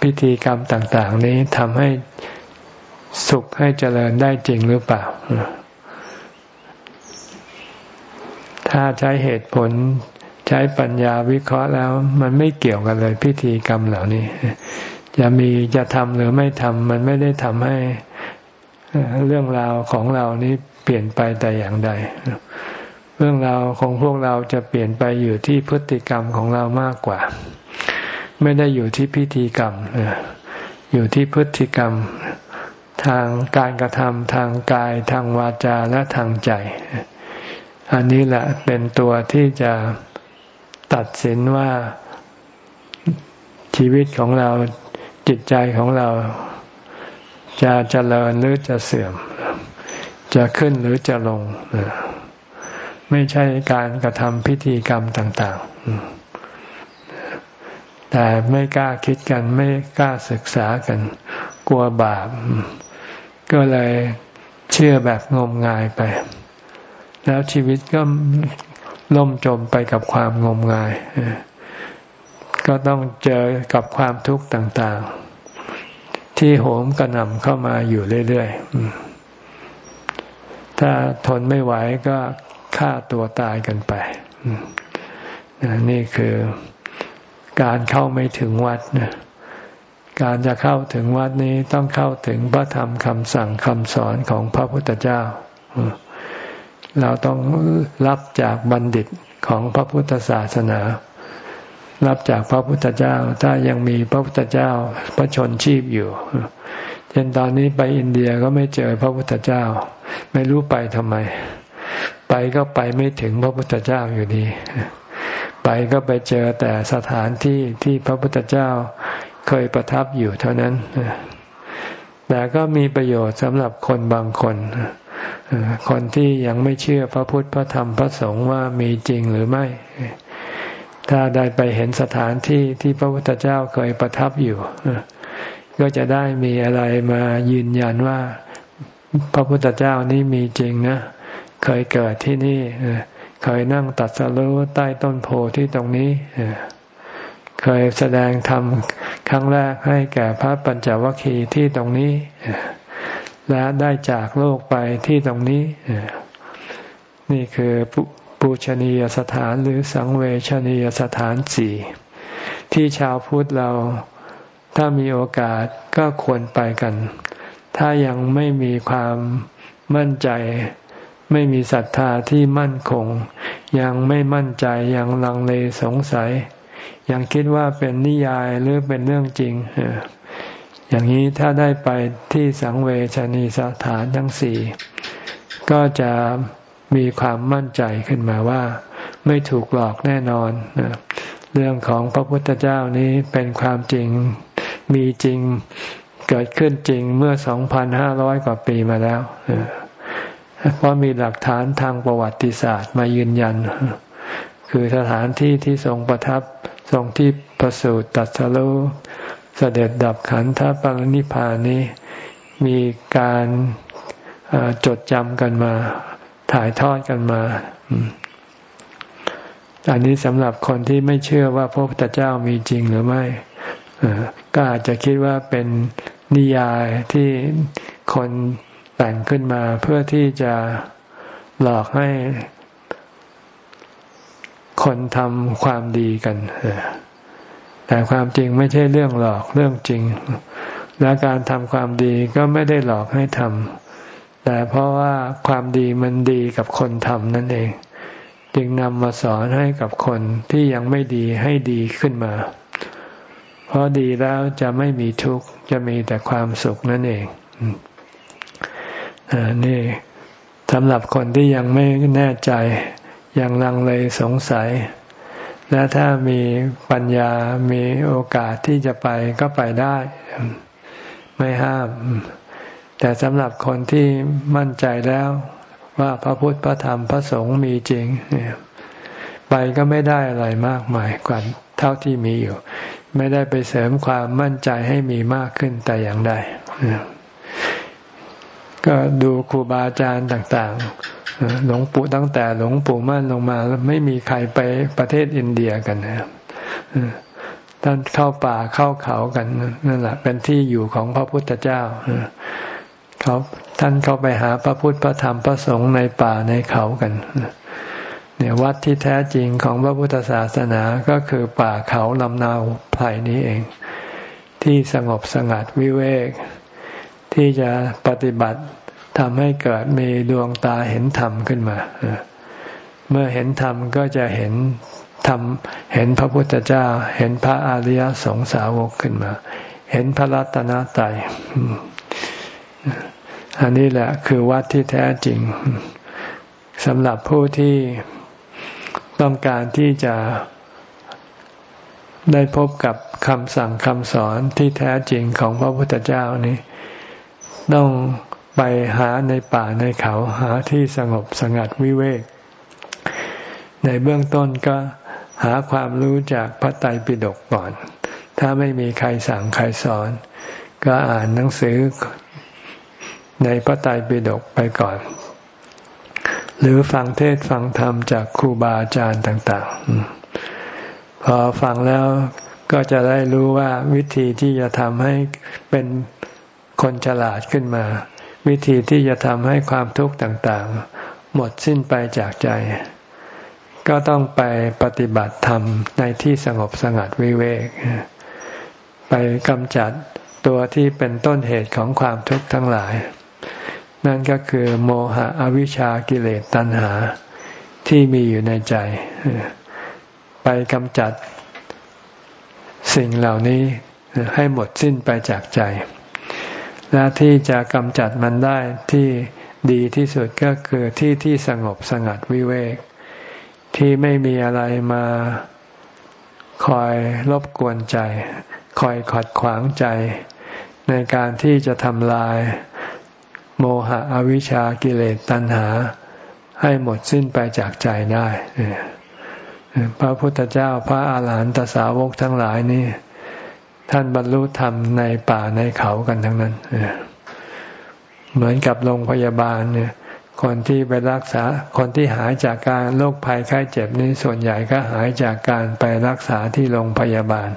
S1: พิธีกรรมต่าง ๆ นี้ทำให้สุขให้เจริญได้จริงหรือเปล่า ถ้าใช้เหตุผลใช้ปัญญาวิเคราะห์แล้ว มันไม่เกี่ยวกันเลย พิธีกรรมเหล่านี้ จะมีจะทำหรือไม่ทำมันไม่ได้ทำให้เรื่องราวของเรานี้เปลี่ยนไปแต่อย่างใด เรื่องราวของพวกเราจะเปลี่ยนไปอยู่ที่พฤติกรรมของเรามากกว่า ไม่ได้อยู่ที่พิธีกรรมอยู่ที่พฤติกรรมทางการกระทำทางกายทางวาจาและทางใจ อันนี้แหละเป็นตัวที่จะตัดสินว่าชีวิตของเราจิตใจของเราจะเจริญหรือจะเสื่อม จะขึ้นหรือจะลง ไม่ใช่การกระทำพิธีกรรมต่าง ๆ แต่ไม่กล้าคิดกันไม่กล้าศึกษากัน กลัวบาป ก็เลยเชื่อแบบงมงายไป แล้วชีวิตก็ล่มจมไปกับความงมงาย ก็ต้องเจอกับความทุกข์ต่างๆ ที่โหมกระหน่ำเข้ามาอยู่เรื่อยๆ ถ้าทนไม่ไหวก็ฆ่าตัวตายกันไป นี่คือ การเข้าไม่ถึงวัดนะการจะเข้าถึงวัดนี้ต้องเข้าถึงพระธรรมคำสั่งคำสอนของพระพุทธเจ้า เราต้องรับจากบัณฑิตของพระพุทธศาสนา รับจากพระพุทธเจ้า ถ้ายังมีพระพุทธเจ้าพระชนชีพอยู่เช่นตอนนี้ไปอินเดียก็ไม่เจอพระพุทธเจ้า ไม่รู้ไปทำไม ไปก็ไปไม่ถึงพระพุทธเจ้าอยู่ดี ไปก็ไปเจอแต่สถานที่ที่พระพุทธเจ้าเคยประทับอยู่เท่านั้น แต่ก็มีประโยชน์สำหรับคนบางคน คนที่ยังไม่เชื่อพระพุทธพระธรรมพระสงฆ์ว่ามีจริงหรือไม่ ถ้าได้ไปเห็นสถานที่ที่พระพุทธเจ้าเคยประทับอยู่ ก็จะได้มีอะไรมายืนยันว่า พระพุทธเจ้านี้มีจริงนะ เคยเกิดที่นี่ เคยนั่งตัดสรุใต้ต้นโพที่ตรงนี้ เคยแสดงธรรมครั้งแรกให้แก่พระปัญจวัคคีย์ที่ตรงนี้ และได้จากโลกไปที่ตรงนี้ นี่คือปูชนียสถานหรือสังเวชนียสถานสี่ที่ชาวพุทธเราถ้ามีโอกาสก็ควรไปกัน ถ้ายังไม่มีความมั่นใจ ไม่มีศรัทธาที่มั่นคง ยังไม่มั่นใจยังลังเลสงสัย ยังคิดว่าเป็นนิยายหรือเป็นเรื่องจริง อย่างนี้ถ้าได้ไปที่สังเวชนีสถานทั้งสี่ก็จะมีความมั่นใจขึ้นมาว่า ไม่ถูกหลอกแน่นอนเรื่องของพระพุทธเจ้านี้เป็นความจริงมีจริงเกิดขึ้นจริงเมื่อสองพันห้าร้อยกว่าปีมาแล้ว เพราะมีหลักฐานทางประวัติศาสตร์มายืนยัน คือสถานที่ที่ทรงประทับทรงที่ประสูติตัดสรุเสด็จดับขันธปรินิพานนี้ มีการจดจำกันมา ถ่ายทอดกันมาอันนี้สำหรับคนที่ไม่เชื่อว่าพระพุทธเจ้ามีจริงหรือไม่ก็อาจจะคิดว่าเป็นนิยายที่คน แต่งขึ้นมาเพื่อที่จะหลอกให้คนทำความดีกัน แต่ความจริงไม่ใช่เรื่องหลอกเรื่องจริง และการทำความดีก็ไม่ได้หลอกให้ทำ แต่เพราะว่าความดีมันดีกับคนทำนั่นเอง จึงนำมาสอนให้กับคนที่ยังไม่ดีให้ดีขึ้นมา เพราะดีแล้วจะไม่มีทุกข์จะมีแต่ความสุขนั่นเอง นี่สำหรับคนที่ยังไม่แน่ใจ ยังลังเลสงสัย และถ้ามีปัญญามีโอกาสที่จะไปก็ไปได้ ไม่ห้าม แต่สำหรับคนที่มั่นใจแล้วว่าพระพุทธพระธรรมพระสงฆ์มีจริง ไปก็ไม่ได้อะไรมากมายกว่าเท่าที่มีอยู่ ไม่ได้ไปเสริมความมั่นใจให้มีมากขึ้นแต่อย่างใด ก็ดูครูบาอาจารย์ต่างๆ หลวงปู่ตั้งแต่หลวงปู่มั่นลงมาไม่มีใครไปประเทศอินเดียกันนะท่านเข้าป่าเข้าเขากันนั่นแหละเป็นที่อยู่ของพระพุทธเจ้าเขาท่านเข้าไปหาพระพุทธพระธรรมพระสงฆ์ในป่าในเขากันเนี่ยวัดที่แท้จริงของพระพุทธศาสนาก็คือป่าเขาลำนาวไผ่นี้เอง ที่สงบสงัดวิเวก ที่จะปฏิบัติทำให้เกิดมีดวงตาเห็นธรรมขึ้นมา เมื่อเห็นธรรมก็จะเห็นธรรมเห็นพระพุทธเจ้า เห็นพระอริยสงสาวกขึ้นมา เห็นพระรัตนตรัยอันนี้แหละคือวัดที่แท้จริงสำหรับผู้ที่ต้องการที่จะได้พบกับคำสั่งคำสอนที่แท้จริงของพระพุทธเจ้านี้ ต้องไปหาในป่าในเขาหาที่สงบสงัดวิเวก ในเบื้องต้นก็หาความรู้จากพระไตรปิฎกก่อน ถ้าไม่มีใครสั่งใครสอน ก็อ่านหนังสือในพระไตรปิฎกไปก่อน หรือฟังเทศฟังธรรมจากครูบาอาจารย์ต่าง ๆ พอฟังแล้วก็จะได้รู้ว่าวิธีที่จะทำให้เป็น คนฉลาดขึ้นมา วิธีที่จะทำให้ความทุกข์ต่างๆ หมดสิ้นไปจากใจ ก็ต้องไปปฏิบัติธรรมในที่สงบสงัดวิเวก ไปกำจัดตัวที่เป็นต้นเหตุของความทุกข์ทั้งหลาย นั่นก็คือโมหะอวิชชากิเลสตัณหาที่มีอยู่ในใจ ไปกำจัดสิ่งเหล่านี้ให้หมดสิ้นไปจากใจ และที่จะกำจัดมันได้ที่ดีที่สุดก็คือที่ที่สงบสงัดวิเวก ที่ไม่มีอะไรมาคอยรบกวนใจ คอยขัดขวางใจ ในการที่จะทำลาย โมหะอวิชชากิเลสตัณหา ให้หมดสิ้นไปจากใจได้ พระพุทธเจ้าพระอาหารหันตสาวกทั้งหลายนี่ ท่านบรรลุธรรมในป่าในเขากันทั้งนั้นเหมือนกับโรงพยาบาลเนี่ย คนที่ไปรักษา คนที่หายจากการโรคภัยไข้เจ็บนี้ส่วนใหญ่ก็หายจากการไปรักษาที่โรงพยาบาล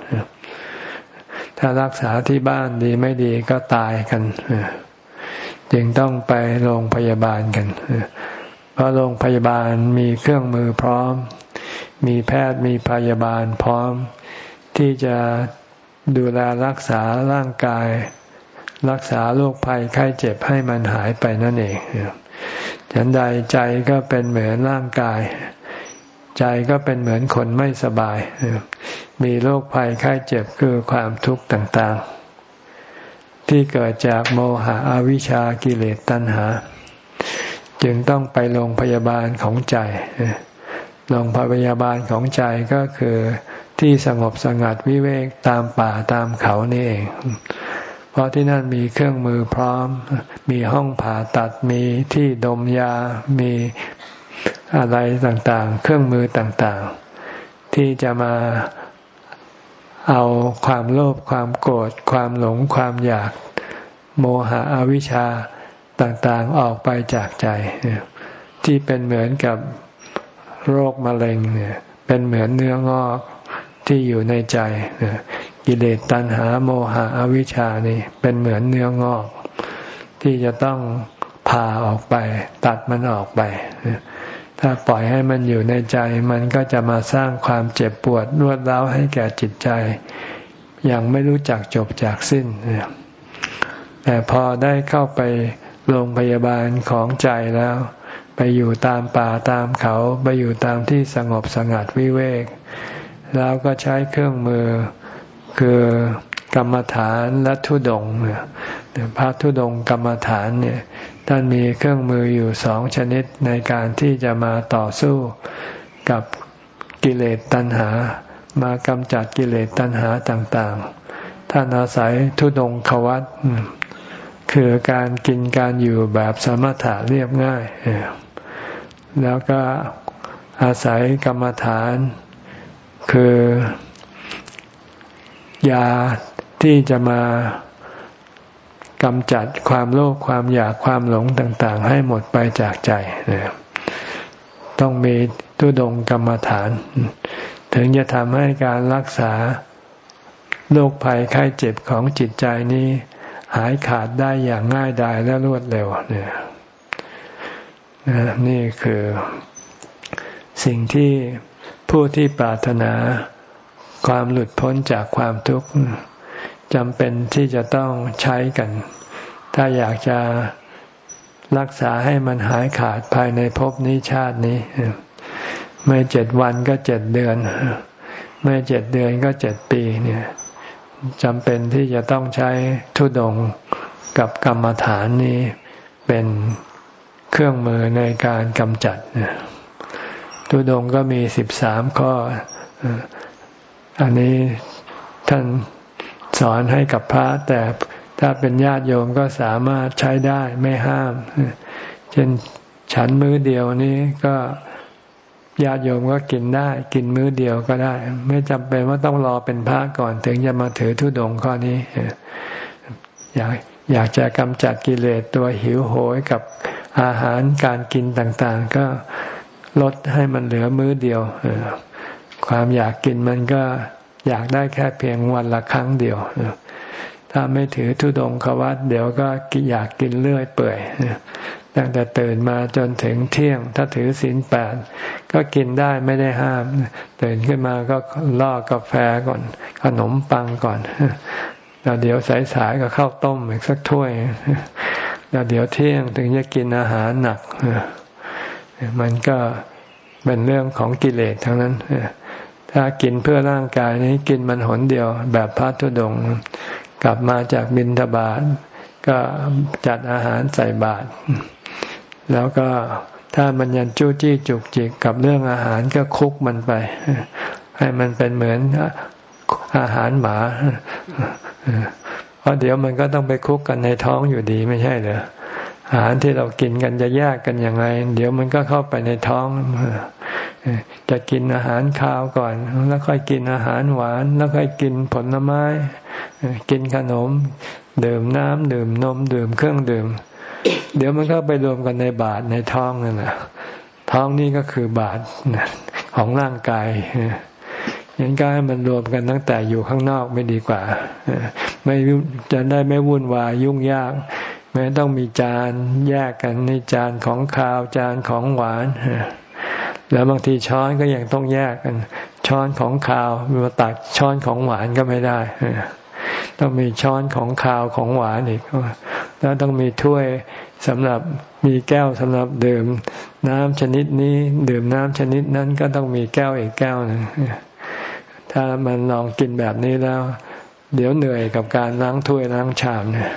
S1: ถ้ารักษาที่บ้านดีไม่ดีก็ตายกันจึงต้องไปโรงพยาบาลกัน เพราะโรงพยาบาลมีเครื่องมือพร้อม มีแพทย์มีพยาบาลพร้อมที่จะ ดูแลรักษาร่างกาย รักษาโรคภัยไข้เจ็บให้มันหายไปนั่นเองฉันใดใจก็เป็นเหมือนร่างกาย ใจก็เป็นเหมือนคนไม่สบาย มีโรคภัยไข้เจ็บคือความทุกข์ต่างๆ ที่เกิดจากโมหะอวิชชากิเลสตัณหา จึงต้องไปโรงพยาบาลของใจโรงพยาบาลของใจก็คือ ที่สงบสงัดวิเวกตามป่าตามเขานี่เอง เพราะที่นั่นมีเครื่องมือพร้อม มีห้องผ่าตัดมีที่ดมยา มีอะไรต่างๆ เครื่องมือต่างๆ ที่จะมาเอาความโลภความโกรธความหลงความอยากโมหะอวิชชาต่างๆออกไปจากใจ ที่เป็นเหมือนกับโรคมะเร็งเนี่ยเป็นเหมือนเนื้องอก ที่อยู่ในใจกิเลสตัณหาโมหะอวิชชานี่เป็นเหมือนเนื้องอก ที่จะต้องผ่าออกไป ตัดมันออกไป ถ้าปล่อยให้มันอยู่ในใจ มันก็จะมาสร้างความเจ็บปวดรวดร้าวให้แก่จิตใจ อย่างไม่รู้จักจบจากสิ้น แต่พอได้เข้าไปโรงพยาบาลของใจแล้ว ไปอยู่ตามป่าตามเขา ไปอยู่ตามที่สงบสงัดวิเวก แล้วก็ใช้เครื่องมือคือกรรมฐานและทุดงเนี่ยพระทุดงกรรมฐานเนี่ยท่านมีเครื่องมืออยู่สองชนิดในการที่จะมาต่อสู้กับกิเลสตัณหา มากำจัดกิเลสตัณหาต่างๆ ท่านอาศัยทุดงขวัตคือการกินการอยู่แบบสมถะเรียบง่าย แล้วก็อาศัยกรรมฐาน คือยาที่จะมากำจัดความโลภความอยากความหลงต่าง ๆ ให้หมดไปจากใจต้องมีตุดงกรรมฐาน ถึงจะทำให้การรักษาโรคภัยไข้เจ็บของจิตใจนี้หายขาดได้อย่างง่ายดายและรวดเร็วเนี่ยนี่คือสิ่งที่ ผู้ที่ปรารถนาความหลุดพ้นจากความทุกข์จำเป็นที่จะต้องใช้กัน ถ้าอยากจะรักษาให้มันหายขาดภายในภพนี้ชาตินี้ ไม่เจ็ดวันก็เจ็ดเดือน ไม่เจ็ดเดือนก็เจ็ดปีเนี่ยจำเป็นที่จะต้องใช้ทุดงกับกรรมฐานนี้เป็นเครื่องมือในการกำจัดเนี่ย ทุดงก็มีสิบสามข้อ อันนี้ท่านสอนให้กับพระ แต่ถ้าเป็นญาติโยมก็สามารถใช้ได้ไม่ห้าม เช่นฉันมื้อเดียวนี้ก็ญาติโยมก็กินได้ กินมื้อเดียวก็ได้ ไม่จำเป็นว่าต้องรอเป็นพระก่อนถึงจะมาถือทุดงข้อนี้อยากอยากจะกำจัดกิเลสตัวหิวโหยกับอาหารการกินต่างๆ ก็ ลดให้มันเหลือมื้อเดียว ความอยากกินมันก็อยากได้แค่เพียงวันละครั้งเดียว ถ้าไม่ถือทุดงควัตเดี๋ยวก็อยากกินเรื่อยเปื่อยตั้งแต่ตื่นมาจนถึงเที่ยง ถ้าถือศีลแปดก็กินได้ไม่ได้ห้าม ตื่นขึ้นมาก็ล่อกาแฟก่อน ขนมปังก่อนแล้วเดี๋ยวสายๆก็ข้าวต้มอีกสักถ้วยแล้วเดี๋ยวเที่ยงถึงจะกินอาหารหนัก มันก็เป็นเรื่องของกิเลสทั้งนั้น ถ้ากินเพื่อร่างกายนี้กินมันหนเดียวแบบพระธุดงกลับมาจากบินทบาทก็จัดอาหารใส่บาตรแล้วก็ถ้ามันยังจู้จี้จุกจิกกับเรื่องอาหารก็คุกมันไป ให้มันเป็นเหมือนอาหารหมาเพราะเดี๋ยวมันก็ต้องไปคุกกันในท้องอยู่ดีไม่ใช่เหรอ อาหารที่เรากินกันจะแยกกันยังไง เดี๋ยวมันก็เข้าไปในท้องจะกินอาหารข้าวก่อน แล้วค่อยกินอาหารหวาน แล้วค่อยกินผลไม้ กินขนม ดื่มน้ำดื่มนมดื่มเครื่องดื่ม เดี๋ยวมันก็ไปรวมกันในบาทในท้องนั่นแหละท้องนี่ก็คือบาทของร่างกายยังก็ให้มันรวมกันตั้งแต่อยู่ข้างนอกไม่ดีกว่า ไม่จะได้ไม่วุ่นวายยุ่งยาก ไม่ต้องมีจานแยกกันในจานของข้าวจานของหวานแล้วบางทีช้อนก็ยังต้องแยกกัน ช้อนของข้าวมาตักช้อนของหวานก็ไม่ได้ต้องมีช้อนของข้าวของหวานอีกแล้วต้องมีถ้วยสำหรับมีแก้วสำหรับดื่ม น้ำชนิดนี้ดื่มน้ำชนิดนั้นก็ต้องมีแก้วอีกแก้วหนึ่งถ้ามันลองกินแบบนี้แล้ว เดี๋ยวเหนื่อยกับการล้างถ้วยล้างชามเนี่ย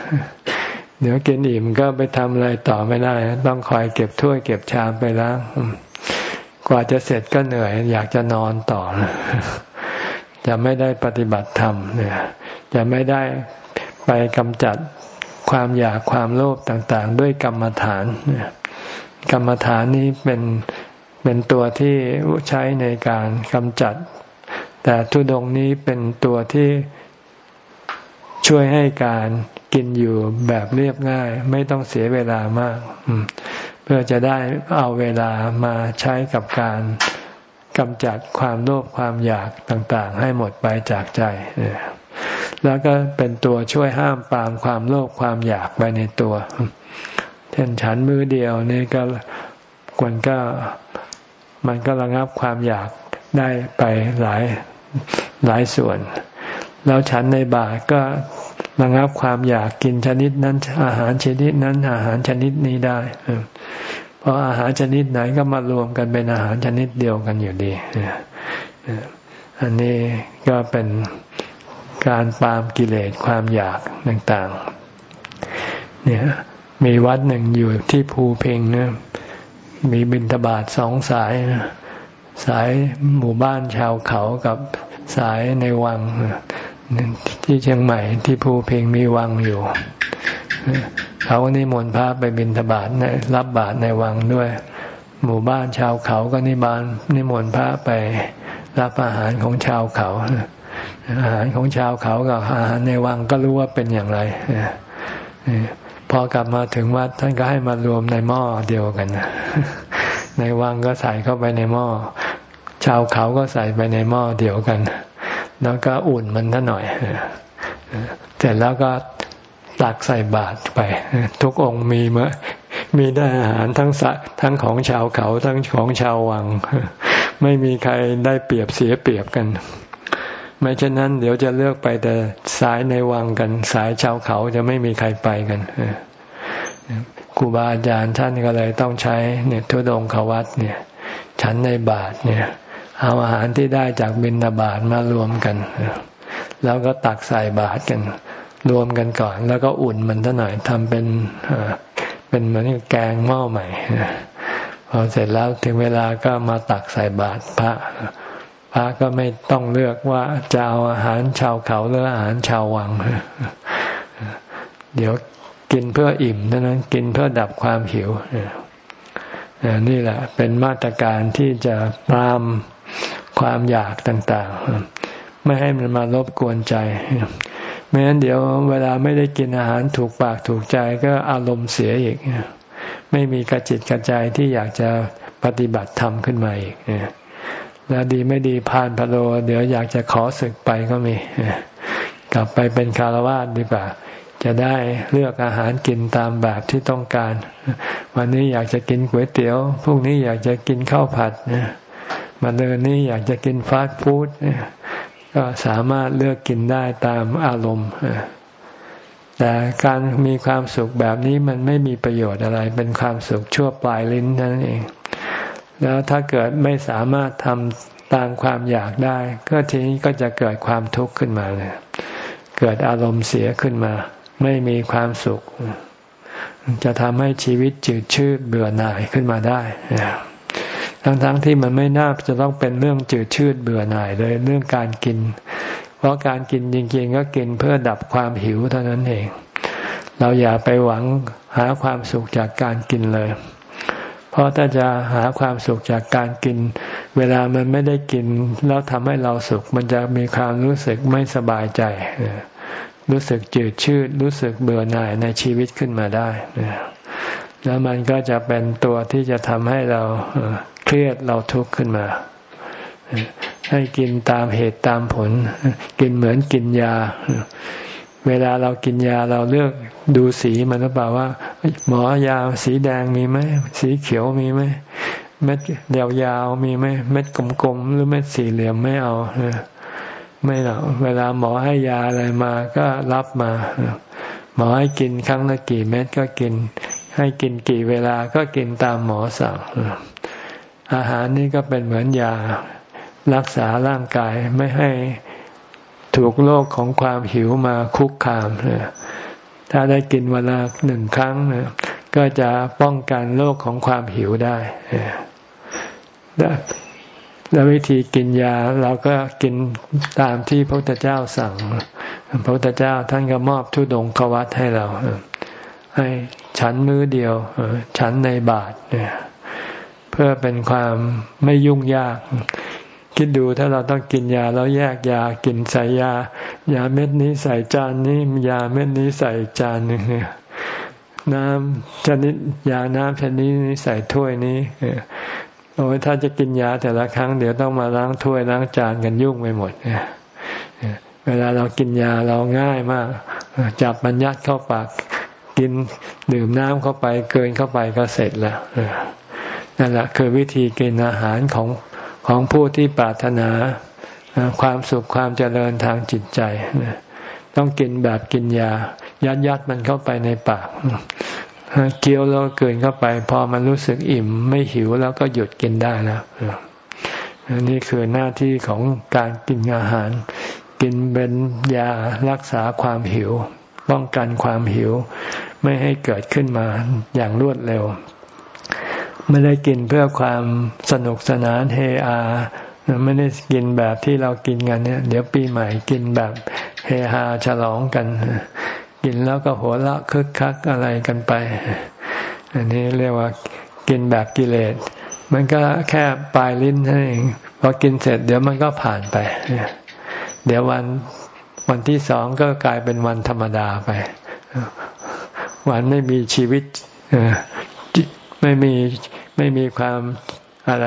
S1: เดี๋ยวกินอิ่มก็ไปทำอะไรต่อไม่ได้ ต้องคอยเก็บถ้วยเก็บชามไปล้างกว่าจะเสร็จก็เหนื่อย อยากจะนอนต่อ จะไม่ได้ปฏิบัติธรรมเนี่ยจะไม่ได้ไปกำจัดความอยากความโลภต่าง ๆ ด้วยกรรมฐานกรรมฐานนี้เป็นเป็นตัวที่ใช้ในการกำจัด แต่ทุดงนี้เป็นตัวที่ช่วยให้การ กินอยู่แบบเรียบง่าย ไม่ต้องเสียเวลามาก เพื่อจะได้เอาเวลามาใช้กับการกำจัดความโลภความอยากต่างๆ ให้หมดไปจากใจ แล้วก็เป็นตัวช่วยห้ามปรามความโลภความอยากไปในตัว เช่นฉันมือเดียวนี่ก็ควรก็มันก็ระงับความอยากได้ไปหลายหลายส่วน แล้วฉันในบาทก็ระงับความอยากกินชนิดนั้น อาหารชนิดนั้น อาหารชนิดนี้ได้เพราะอาหารชนิดไหนก็มารวมกันเป็นอาหารชนิดเดียวกันอยู่ดีอันนี้ก็เป็นการปามกิเลสความอยากต่างๆ เนี่ย มีวัดหนึ่งอยู่ที่ภูเพ่งนะมีบิณฑบาตสองสายนะสายหมู่บ้านชาวเขากับสายในวัง ที่เชียงใหม่ที่ภูเพ่งมีวังอยู่เขาก็นิมนต์พระไปบิณฑบาตรับบาตรในวังด้วย หมู่บ้านชาวเขาก็นิบานนิมนต์พระไปรับอาหารของชาวเขา อาหารของชาวเขากับอาหารในวังก็รู้ว่าเป็นอย่างไรพอกลับมาถึงวัดท่านก็ให้มารวมในหม้อเดียวกัน ในวังก็ใส่เข้าไปในหม้อ ชาวเขาก็ใส่ไปในหม้อเดียวกัน แล้วก็อุ่นมันท่าหน่อย เสร็จแล้วก็ตักใส่บาตรไป ทุกองค์มีมื่อมีได้อาหารทั้งสะทั้งของชาวเขาทั้งของชาววัง ไม่มีใครได้เปรียบเสียเปรียบกัน ไม่เช่นนั้น เดี๋ยวจะเลือกไปแต่สายในวังกัน สายชาวเขาจะไม่มีใครไปกันครูบาอาจารย์ท่านก็เลยต้องใช้เนี่ยทุดงขวัตเนี่ย ฉันในบาทเนี่ย เอาอาหารที่ได้จากบิณฑบาตมารวมกัน แล้วก็ตักใส่บาตรกัน รวมกันก่อน แล้วก็อุ่นมันท่าหน่อยทำเป็นเป็นเหมือนแกงหม้อใหม่พอเสร็จแล้วถึงเวลาก็มาตักใส่บาตรพระ พระก็ไม่ต้องเลือกว่าจะเอาอาหารชาวเขาหรืออาหารชาววัง เดี๋ยวกินเพื่ออิ่มเท่านั้นกินเพื่อดับความหิวนี่แหละ เป็นมาตรการที่จะปราม ความอยากต่างๆ ไม่ให้มันมารบกวนใจไม่งั้นเดี๋ยวเวลาไม่ได้กินอาหารถูกปากถูกใจก็อารมณ์เสียอีก ไม่มีกระจิตกระใจที่อยากจะปฏิบัติธรรมขึ้นมาอีกแล้วดีไม่ดีผ่านพโล เดี๋ยวอยากจะขอศึกไปก็มีกลับไปเป็นคารวะดีกว่า จะได้เลือกอาหารกินตามแบบที่ต้องการ วันนี้อยากจะกินก๋วยเตี๋ยวพรุ่งนี้อยากจะกินข้าวผัด มาเดินนี้อยากจะกินฟาสต์ฟู้ดก็สามารถเลือกกินได้ตามอารมณ์แต่การมีความสุขแบบนี้มันไม่มีประโยชน์อะไร เป็นความสุขชั่วปลายลิ้นนั่นเอง แล้วถ้าเกิดไม่สามารถทำตามความอยากได้ ก็ทีนี้ก็จะเกิดความทุกข์ขึ้นมาเลยเกิดอารมณ์เสียขึ้นมา ไม่มีความสุข จะทำให้ชีวิตจืดชืดเบื่อหน่ายขึ้นมาได้ ทั้งๆทที่มันไม่น่าจะต้องเป็นเรื่องจืดชืดเบื่อหน่ายเลยเรื่องการกิน เพราะการกินจริงๆ ก็กินเพื่อดับความหิวเท่านั้นเอง เราอย่าไปหวังหาความสุขจากการกินเลย เพราะถ้าจะหาความสุขจากการกิน เวลามันไม่ได้กิน แล้วทำให้เราสุข มันจะมีความรู้สึกไม่สบายใจ รู้สึกจืดชืด รู้สึกเบื่อหน่ายในชีวิตขึ้นมาได้ แล้วมันก็จะเป็นตัวที่จะทำให้เราเครียดเราทุกข์ขึ้นมา ให้กินตามเหตุตามผล กินเหมือนกินยา เวลาเรากินยาเราเลือกดูสีมันหรือเปล่าว่า หมอยาสีแดงมีไหมสีเขียวมีไหมเม็ดยาวๆมีไหมเม็ดกลมๆหรือเม็ดสี่เหลี่ยมไม่เอาไม่หรอกเวลาหมอให้ยาอะไรมาก็รับมา หมอให้กินครั้งละกี่เม็ดก็กิน ให้กินกี่เวลาก็กินตามหมอสั่ง อาหารนี่ก็เป็นเหมือนยารักษาร่างกายไม่ให้ถูกโรคของความหิวมาคุกคาม ถ้าได้กินเวลาหนึ่งครั้ง ก็จะป้องกันโรคของความหิวได้แล้ววิธีกินยาเราก็กินตามที่พระพุทธเจ้าสั่ง พระพุทธเจ้าท่านก็มอบทุดงควัตให้เรา ให้ฉันมือเดียวฉันในบาทเนี่ยเพื่อเป็นความไม่ยุ่งยาก คิดดูถ้าเราต้องกินยาแล้วแยกยากินใส่ยา ยาเม็ดนี้ใส่จานนี้ยาเม็ดนี้ใส่จานหนึ่งเนี่ยน้ำชนิดยาน้ำชนิดนี้ใส่ถ้วยนี้โอ้ยถ้าจะกินยาแต่ละครั้งเดี๋ยวต้องมาล้างถ้วยล้างจานกันยุ่งไปหมดเวลาเรากินยาเราง่ายมาก จับมันยัดเข้าปาก กินดื่มน้ำเข้าไปเกินเข้าไปก็เสร็จแล้วนั่นแหละคือวิธีกินอาหารของของผู้ที่ปรารถนาความสุขความเจริญทางจิตใจต้องกินแบบกินยา ยัดยัดมันเข้าไปในปากเคี้ยวแล้วเกินเข้าไป พอมันรู้สึกอิ่มไม่หิวแล้วก็หยุดกินได้แล้วนี่คือหน้าที่ของการกินอาหาร กินเป็นยารักษาความหิว ป้องกันความหิว ไม่ให้เกิดขึ้นมาอย่างรวดเร็ว ไม่ได้กินเพื่อความสนุกสนานเฮอาไม่ได้กินแบบที่เรากินกันเนี่ย เดี๋ยวปีใหม่กินแบบเฮฮาฉลองกัน กินแล้วก็หัวเราะคึกคักอะไรกันไป อันนี้เรียกว่ากินแบบกิเลส มันก็แค่ปลายลิ้นเท่านั้นเองพอกินเสร็จเดี๋ยวมันก็ผ่านไป เดี๋ยววัน วันที่สองก็กลายเป็นวันธรรมดาไปวันไม่มีชีวิตไม่มีไม่มีความอะไร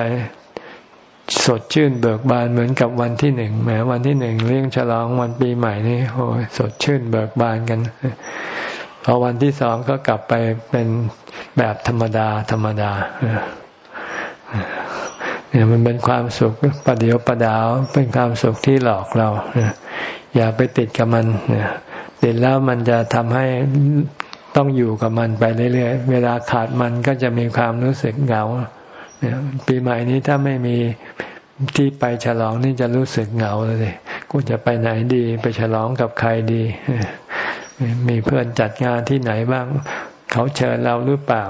S1: สดชื่นเบิกบานเหมือนกับวันที่หนึ่งแหมวันที่หนึ่งเลี้ยงฉลองวันปีใหม่นี่โอ้สดชื่นเบิกบานกันพอวันที่สองก็กลับไปเป็นแบบธรรมดาธรรมดา เนี่ยมันเป็นความสุขประเดียวประดาวเป็นความสุขที่หลอกเราอย่าไปติดกับมันติดแล้วมันจะทำให้ต้องอยู่กับมันไปเรื่อยๆ เวลาขาดมันก็จะมีความรู้สึกเหงาปีใหม่นี้ถ้าไม่มีที่ไปฉลองนี่จะรู้สึกเหงาเลยกูจะไปไหนดีไปฉลองกับใครดี มีเพื่อนจัดงานที่ไหนบ้าง เขาเชิญเราหรือเปล่า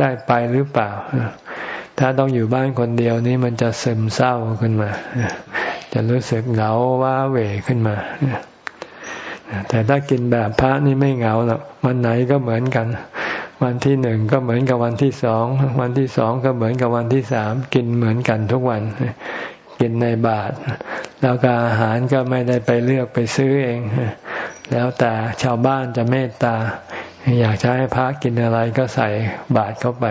S1: ได้ไปหรือเปล่า ถ้าต้องอยู่บ้านคนเดียวนี่มันจะซึมเศร้าขึ้นมา จะรู้สึกเหงาว้าเหวขึ้นมา แต่ถ้ากินแบบพระนี่ไม่เหงาหรอกวันไหนก็เหมือนกัน วันที่หนึ่งก็เหมือนกับวันที่สอง วันที่สองก็เหมือนกับวันที่สาม กินเหมือนกันทุกวัน กินในบาท แล้วก็อาหารก็ไม่ได้ไปเลือกไปซื้อเอง แล้วแต่ชาวบ้านจะเมตตา อยากจะให้พระกินอะไรก็ใส่บาทเข้าไป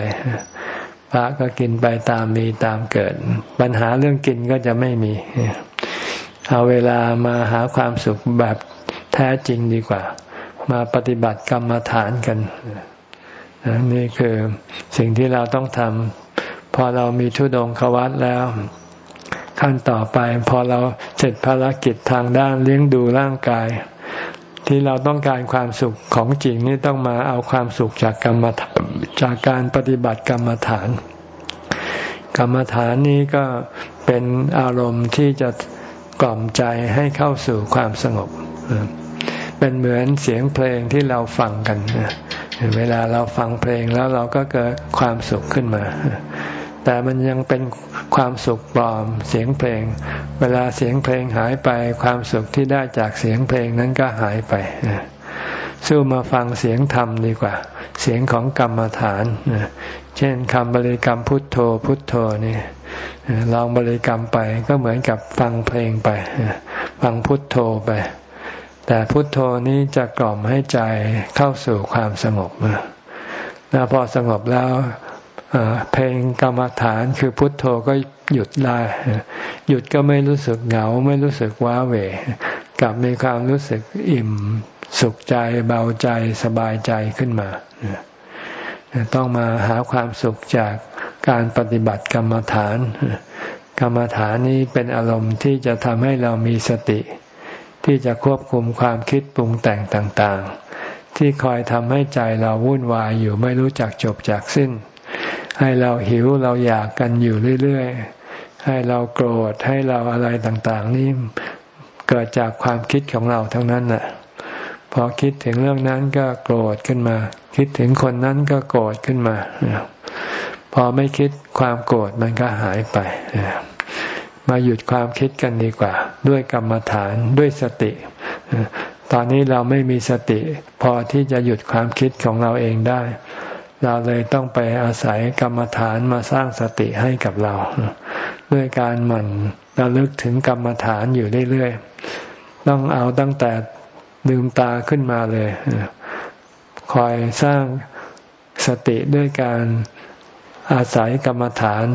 S1: พระก็กินไปตามมีตามเกิด ปัญหาเรื่องกินก็จะไม่มี เอาเวลามาหาความสุขแบบแท้จริงดีกว่า มาปฏิบัติกรรมฐานกัน นี่คือสิ่งที่เราต้องทำพอเรามีทุดงควัตแล้ว ขั้นต่อไป พอเราเสร็จภารกิจทางด้านเลี้ยงดูร่างกาย ที่เราต้องการความสุขของจริงนี่ต้องมาเอาความสุขจากกรรมฐานจากการปฏิบัติกรรมฐาน กรรมฐานนี้ก็เป็นอารมณ์ที่จะกล่อมใจให้เข้าสู่ความสงบ เป็นเหมือนเสียงเพลงที่เราฟังกัน เวลาเราฟังเพลงแล้วเราก็เกิดความสุขขึ้นมา แต่มันยังเป็น ความสุขปลอมเสียงเพลง เวลาเสียงเพลงหายไปความสุขที่ได้จากเสียงเพลงนั้นก็หายไปสู้มาฟังเสียงธรรมดีกว่า เสียงของกรรมฐาน เช่นคำบริกรรมพุทโธพุทโธนี่ลองบริกรรมไปก็เหมือนกับฟังเพลงไป ฟังพุทโธไป แต่พุทโธนี้จะกล่อมให้ใจเข้าสู่ความสงบแล้วพอสงบแล้ว เพลงกรรมฐานคือพุทโธก็หยุดได้ หยุดก็ไม่รู้สึกเหงา ไม่รู้สึกว้าเหวกลับมีความรู้สึกอิ่มสุขใจเบาใจสบายใจขึ้นมา ต้องมาหาความสุขจากการปฏิบัติกรรมฐาน กรรมฐานนี้เป็นอารมณ์ที่จะทำให้เรามีสติ ที่จะควบคุมความคิดปรุงแต่งต่างๆ ที่คอยทำให้ใจเราวุ่นวายอยู่ไม่รู้จักจบจากสิ้น ให้เราหิวเราอยากกันอยู่เรื่อยๆ ให้เราโกรธให้เราอะไรต่างๆ นี่เกิดจากความคิดของเราทั้งนั้นน่ะพอคิดถึงเรื่องนั้นก็โกรธขึ้นมา คิดถึงคนนั้นก็โกรธขึ้นมา พอไม่คิดความโกรธมันก็หายไป มาหยุดความคิดกันดีกว่า ด้วยกรรมฐานด้วยสติ ตอนนี้เราไม่มีสติ พอที่จะหยุดความคิดของเราเองได้ เราเลยต้องไปอาศัยกรรมฐานมาสร้างสติให้กับเรา ด้วยการหมั่นระลึกถึงกรรมฐานอยู่เรื่อยๆต้องเอาตั้งแต่ลืมตาขึ้นมาเลยคอยสร้างสติด้วยการอาศัยกรรมฐาน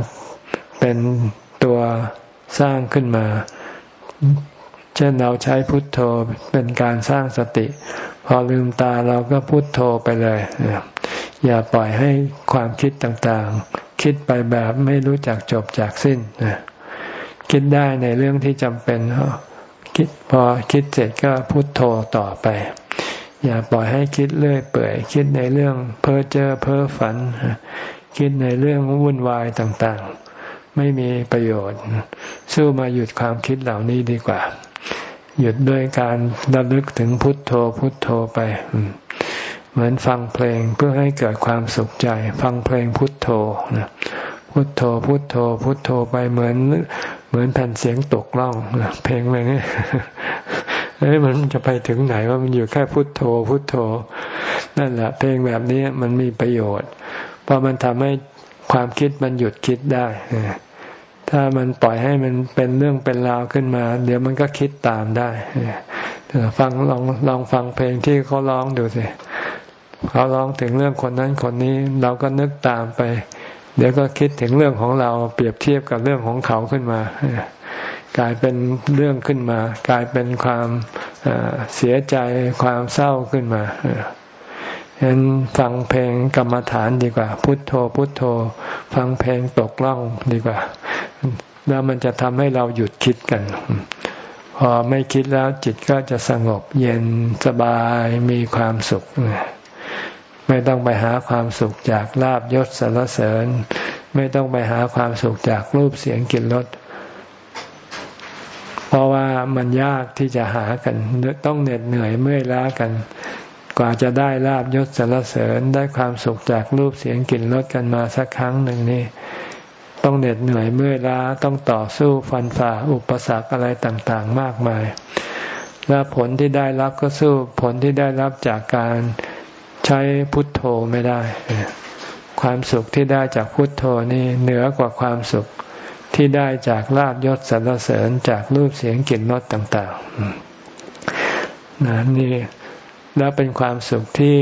S1: เป็นตัวสร้างขึ้นมา เช่นเราใช้พุทโธเป็นการสร้างสติ พอลืมตาเราก็พุทโธไปเลย อย่าปล่อยให้ความคิดต่างๆ คิดไปแบบไม่รู้จักจบจากสิ้นคิดได้ในเรื่องที่จำเป็นคิดพอคิดเสร็จก็พุทโธต่อไป อย่าปล่อยให้คิดเรื่อยเปื่อย คิดในเรื่องเพ้อเจ้อเพ้อฝัน คิดในเรื่องวุ่นวายต่างๆ ไม่มีประโยชน์ สู้มาหยุดความคิดเหล่านี้ดีกว่า หยุดด้วยการระลึกถึงพุทโธพุทโธไป เหมือนฟังเพลงเพื่อให้เกิดความสุขใจ ฟังเพลงพุทโธนะพุทโธพุทโธ พุทโธไปเหมือน เหมือนแผ่นเสียงตกล่องเพลงอะไรนี่เอ้ยมันจะไปถึงไหนว่ามันอยู่แค่พุทโธ พุทโธ นั่นแหละ เพลงแบบนี้มันมีประโยชน์ เพราะมันทำให้ความคิดมันหยุดคิดได้ถ้ามันปล่อยให้มันเป็นเรื่องเป็นราวขึ้นมา เดี๋ยวมันก็คิดตามได้ฟังลองลองฟังเพลงที่เขาร้องดูสิ เขาร้องถึงเรื่องคนนั้นคนนี้ เราก็นึกตามไป เดี๋ยวก็คิดถึงเรื่องของเราเปรียบเทียบกับเรื่องของเขาขึ้นมากลายเป็นเรื่องขึ้นมา กลายเป็นความเสียใจความเศร้าขึ้นมาฉะนั้นฟังเพลงกรรมฐานดีกว่า พุทโธ พุทโธ ฟังเพลงตกล่องดีกว่า แล้วมันจะทำให้เราหยุดคิดกัน พอไม่คิดแล้วจิตก็จะสงบเย็นสบายมีความสุข ไม่ต้องไปหาความสุขจากลาบยศสรรเสริญ ไม่ต้องไปหาความสุขจากรูปเสียงกลิ่นรสเพราะว่ามันยากที่จะหากันต้องเหน็ดเหนื่อยเมื่อยล้ากัน กว่าจะได้ลาบยศสรรเสริญได้ความสุขจากรูปเสียงกลิ่นรสกันมาสักครั้งหนึ่งนี่ต้องเหน็ดเหนื่อยเมื่อยล้าต้องต่อสู้ฟันฝ่าอุปสรรคอะไรต่างๆ มากมาย และผลที่ได้รับก็สู้ผลที่ได้รับจากการ ใช้พุทโธไม่ได้ ความสุขที่ได้จากพุทโธนี่เหนือกว่าความสุขที่ได้จากลาบยศสรรเสริญจากรูปเสียงกลิ่นรสต่างๆนนี่และเป็นความสุขที่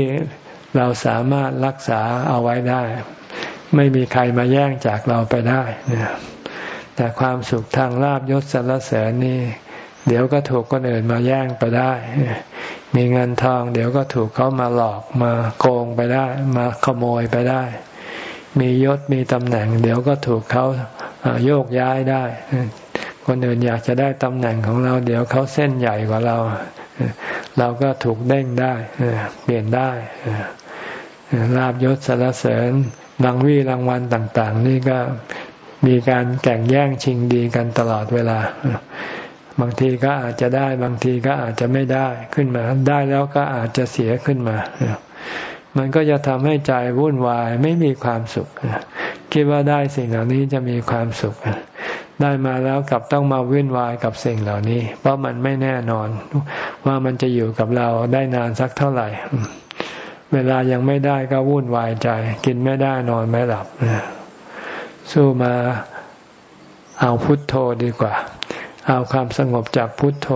S1: เราสามารถรักษาเอาไว้ได้ ไม่มีใครมาแย่งจากเราไปได้แต่ความสุขทางลาบยศสรรเสริญนี่ เดี๋ยวก็ถูกคนอื่นมาแย่งไปได้ มีเงินทอง เดี๋ยวก็ถูกเขามาหลอกมาโกงไปได้ มาขโมยไปได้ มียศมีตำแหน่ง เดี๋ยวก็ถูกเขาโยกย้ายได้ คนอื่นอยากจะได้ตำแหน่งของเรา เดี๋ยวเขาเส้นใหญ่กว่าเรา เราก็ถูกเด้งได้ เปลี่ยนได้ลาบยศสารเสริญรางวีรางวัลต่าง ๆ นี่ก็มีการแข่งแย่งชิงดีกันตลอดเวลา บางทีก็อาจจะได้บางทีก็อาจจะไม่ได้ขึ้นมา ได้แล้วก็อาจจะเสียขึ้นมา มันก็จะทำให้ใจวุ่นวายไม่มีความสุข คิดว่าได้สิ่งเหล่านี้จะมีความสุข ได้มาแล้วกลับต้องมาวุ่นวายกับสิ่งเหล่านี้ เพราะมันไม่แน่นอน ว่ามันจะอยู่กับเราได้นานสักเท่าไหร่ เวลายังไม่ได้ก็วุ่นวายใจ กินไม่ได้นอนไม่หลับสู้มาเอาพุทโธดีกว่า เอาความสงบจากพุทโธ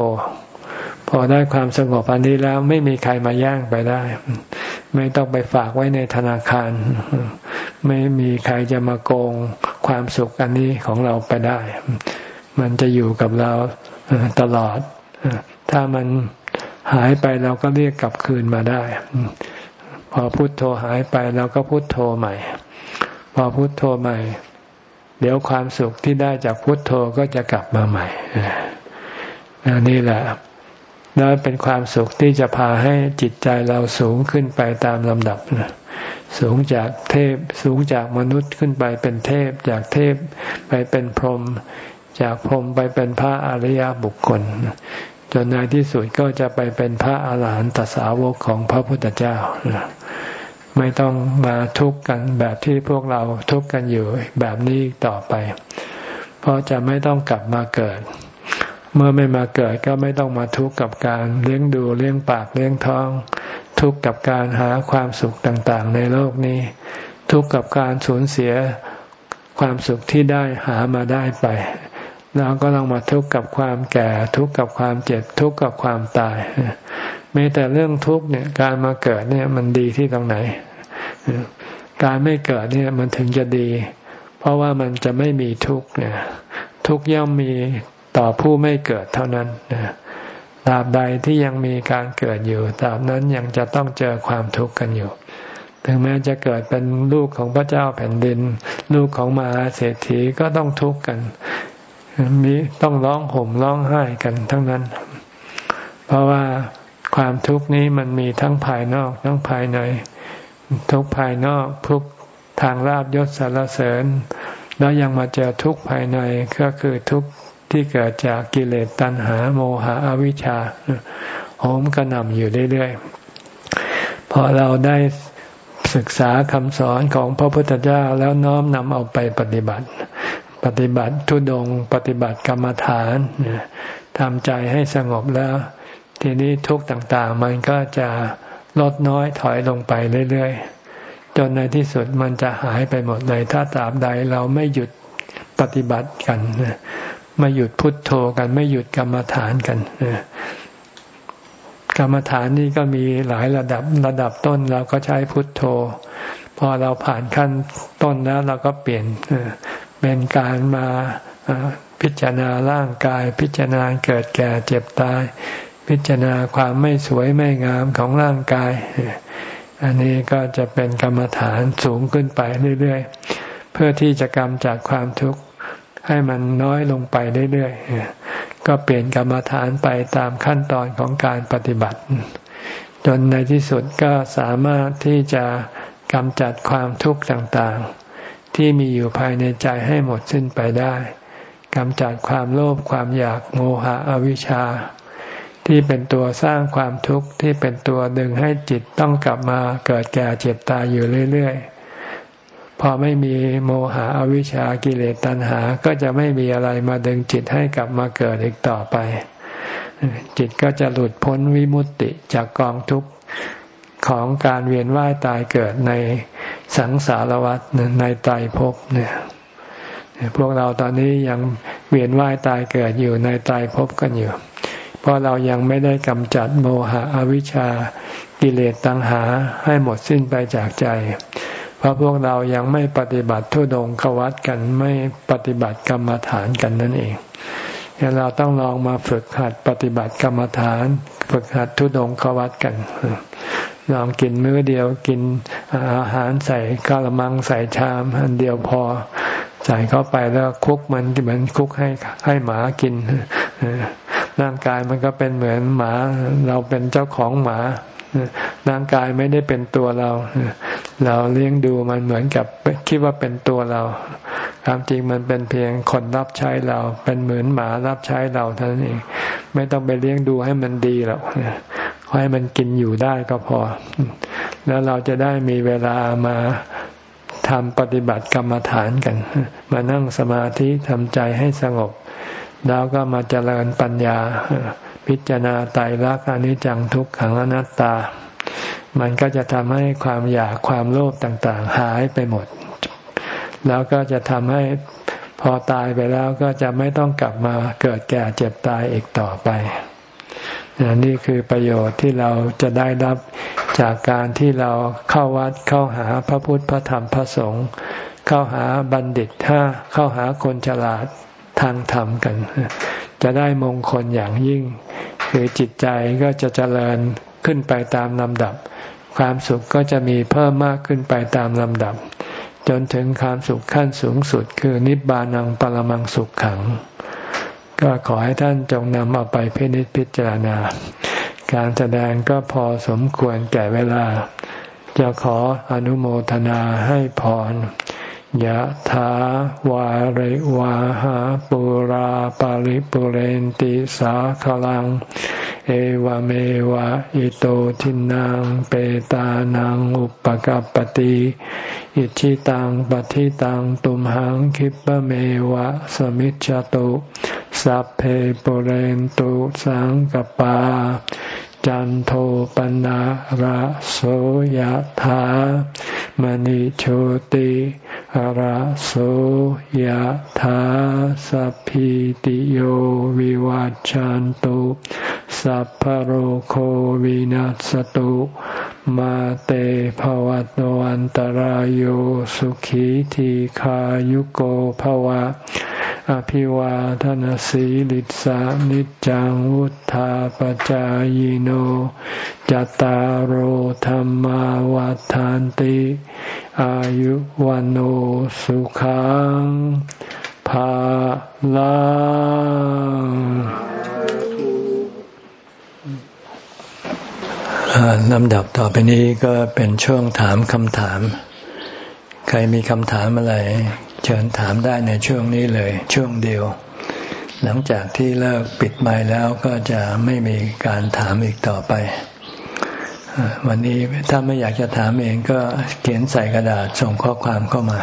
S1: พอได้ความสงบอันนี้แล้วไม่มีใครมาแย่งไปได้ ไม่ต้องไปฝากไว้ในธนาคาร ไม่มีใครจะมาโกงความสุขอันนี้ของเราไปได้ มันจะอยู่กับเราตลอด ถ้ามันหายไปเราก็เรียกกลับคืนมาได้ พอพุโทโธหายไปเราก็พุโทโธใหม่ พอพุโทโธใหม่ เดี๋ยวความสุขที่ได้จากพุทโธก็จะกลับมาใหม่นี่แหละแล้วเป็นความสุขที่จะพาให้จิตใจเราสูงขึ้นไปตามลำดับสูงจากเทพสูงจากมนุษย์ขึ้นไปเป็นเทพ จากเทพไปเป็นพรหมจากพรหมไปเป็นพระอริยบุคคล จนในที่สุดก็จะไปเป็นพระอาหารหันตสาวกของพระพุทธเจ้า ไม่ต้องมาทุกข์กันแบบที่พวกเราทุกข์กันอยู่แบบนี้ต่อไป เพราะจะไม่ต้องกลับมาเกิด เมื่อไม่มาเกิดก็ไม่ต้องมาทุกข์กับการเลี้ยงดูเลี้ยงปากเลี้ยงท้อง ทุกข์กับการหาความสุขต่างๆ ในโลกนี้ ทุกข์กับการสูญเสียความสุขที่ได้หามาได้ไปเราก็ต้องมาทุกข์กับความแก่ทุกข์กับความเจ็บทุกข์กับความตาย ม้แต่เรื่องทุกข์เนี่ย การมาเกิดเนี่ย มันดีที่ตรงไหน การไม่เกิดเนี่ย มันถึงจะดี เพราะว่ามันจะไม่มีทุกข์เนี่ย ทุกข์ย่อมมีต่อผู้ไม่เกิดเท่านั้นตราบใดที่ยังมีการเกิดอยู่ตราบนั้นยังจะต้องเจอความทุกข์กันอยู่ ถึงแม้จะเกิดเป็นลูกของพระเจ้าแผ่นดิน ลูกของมหาเศรษฐีก็ต้องทุกข์กัน มีต้องร้องห่มร้องไห้กันทั้งนั้น เพราะว่า ความทุกข์นี้มันมีทั้งภายนอกทั้งภายใน ทุกภายนอกทุกทางราบยศสารเสริญ แล้วยังมาเจอทุกภายในก็คือทุกที่เกิดจากกิเลสตัณหาโมหะอวิชชาโหมกระหน่ำอยู่เรื่อยๆพอเราได้ศึกษาคำสอนของพระพุทธเจ้าแล้วน้อมนำเอาไปปฏิบัติ ปฏิบัติทุดง ปฏิบัติกรรมฐานทำใจให้สงบแล้ว ทีนี้ทุกต่างๆ มันก็จะลดน้อยถอยลงไปเรื่อยๆ จนในที่สุดมันจะหายไปหมดเลย ถ้าตราบใดเราไม่หยุดปฏิบัติกันไม่หยุดพุทโธกัน ไม่หยุดกรรมฐานกันกรรมฐานนี่ก็มีหลายระดับระดับต้นเราก็ใช้พุทโธ พอเราผ่านขั้นต้นแล้วเราก็เปลี่ยนเป็นการมาพิจารณาร่างกายพิจารณาเกิดแก่เจ็บตาย พิจารณาความไม่สวยไม่งามของร่างกาย อันนี้ก็จะเป็นกรรมฐานสูงขึ้นไปเรื่อยๆ เพื่อที่จะกำจัดความทุกข์ให้มันน้อยลงไปเรื่อยๆ ก็เปลี่ยนกรรมฐานไปตามขั้นตอนของการปฏิบัติ จนในที่สุดก็สามารถที่จะกำจัดความทุกข์ต่างๆ ที่มีอยู่ภายในใจให้หมดสิ้นไปได้กำจัดความโลภความอยากโมหะอวิชชา ที่เป็นตัวสร้างความทุกข์ที่เป็นตัวดึงให้จิตต้องกลับมาเกิดแก่เจ็บตายอยู่เรื่อยๆ พอไม่มีโมหะอวิชชากิเลสตัณหา ก็จะไม่มีอะไรมาดึงจิตให้กลับมาเกิดอีกต่อไป จิตก็จะหลุดพ้นวิมุตติจากกองทุกข์ของการเวียนว่ายตายเกิดในสังสารวัฏในไตรภพเนี่ยพวกเราตอนนี้ยังเวียนว่ายตายเกิดอยู่ในไตรภพกันอยู่ เพราะเรายังไม่ได้กำจัดโมหะอวิชชากิเลสตัณหาให้หมดสิ้นไปจากใจ เพราะพวกเรายังไม่ปฏิบัติทุดงขวัตกันไม่ปฏิบัติกรรมฐานกันนั่นเองเราต้องลองมาฝึกหัดปฏิบัติกรรมฐาน ฝึกหัดทุดงขวัตกันลองกินมื้อเดียวกินอาหารใส่กะละมังใส่ชามอันเดียวพอ ใส่เข้าไปแล้วคุกมันเหมือนคุกให้ให้หมากิน ร่างกายมันก็เป็นเหมือนหมา เราเป็นเจ้าของหมา ร่างกายไม่ได้เป็นตัวเรา เราเลี้ยงดูมันเหมือนกับคิดว่าเป็นตัวเราความจริงมันเป็นเพียงคนรับใช้เรา เป็นเหมือนหมารับใช้เราเท่านั้นเอง ไม่ต้องไปเลี้ยงดูให้มันดีหรอกให้มันกินอยู่ได้ก็พอ แล้วเราจะได้มีเวลามาทำปฏิบัติกรรมฐานกัน มานั่งสมาธิทำใจให้สงบ แล้วก็มาเจริญปัญญา พิจารณาไตรลักษณ์อนิจจังทุกขังอนัตตา มันก็จะทำให้ความอยากความโลภต่างๆ หายไปหมด แล้วก็จะทำให้พอตายไปแล้วก็จะไม่ต้องกลับมาเกิดแก่เจ็บตายอีกต่อไป นี่คือประโยชน์ที่เราจะได้รับจากการที่เราเข้าวัดเข้าหาพระพุทธพระธรรมพระสงฆ์เข้าหาบัณฑิตถ้าเข้าหาคนฉลาด ทางธรรมกัน จะได้มงคลอย่างยิ่ง คือจิตใจก็จะเจริญขึ้นไปตามลำดับ ความสุขก็จะมีเพิ่มมากขึ้นไปตามลำดับ จนถึงความสุขขั้นสูงสุด คือนิบานังปรมังสุขขัง ก็ขอให้ท่านจงนำเอาไปพินิจพิจารณา การแสดงก็พอสมควรแก่เวลา จะขออนุโมทนาให้พร ยะถาวาริวาหาปุราปาริปุเรนติสาขลัง เอวเมวะอิโตทินังเปตานังอุปกัปติอิชิตังปฏิตังตุมหังคิปะเมวะสมิจจตุสัพเพปุเรนตุสังกปา จันโทปนะระโสยธามณิโชติ ระโสยธาสัพพิติโยวิวัจจันตุสัพพโรโควินัสตุมาเตภวัตวันตารโยสุขีทีขายุโกภวะ อภิวาทนสีลิสานิจังวุธาปจายโนจตารโหธรรมวาทานติ อายุวันโอสุขังภาลังลำดับต่อไปนี้ก็เป็นช่วงถามคำถาม ใครมีคำถามอะไร เชิญถามได้ในช่วงนี้เลยช่วงเดียว หลังจากที่เลิกปิดไม้แล้วก็จะไม่มีการถามอีกต่อไป วันนี้ถ้าไม่อยากจะถามเองก็เขียนใส่กระดาษส่งข้อความเข้ามา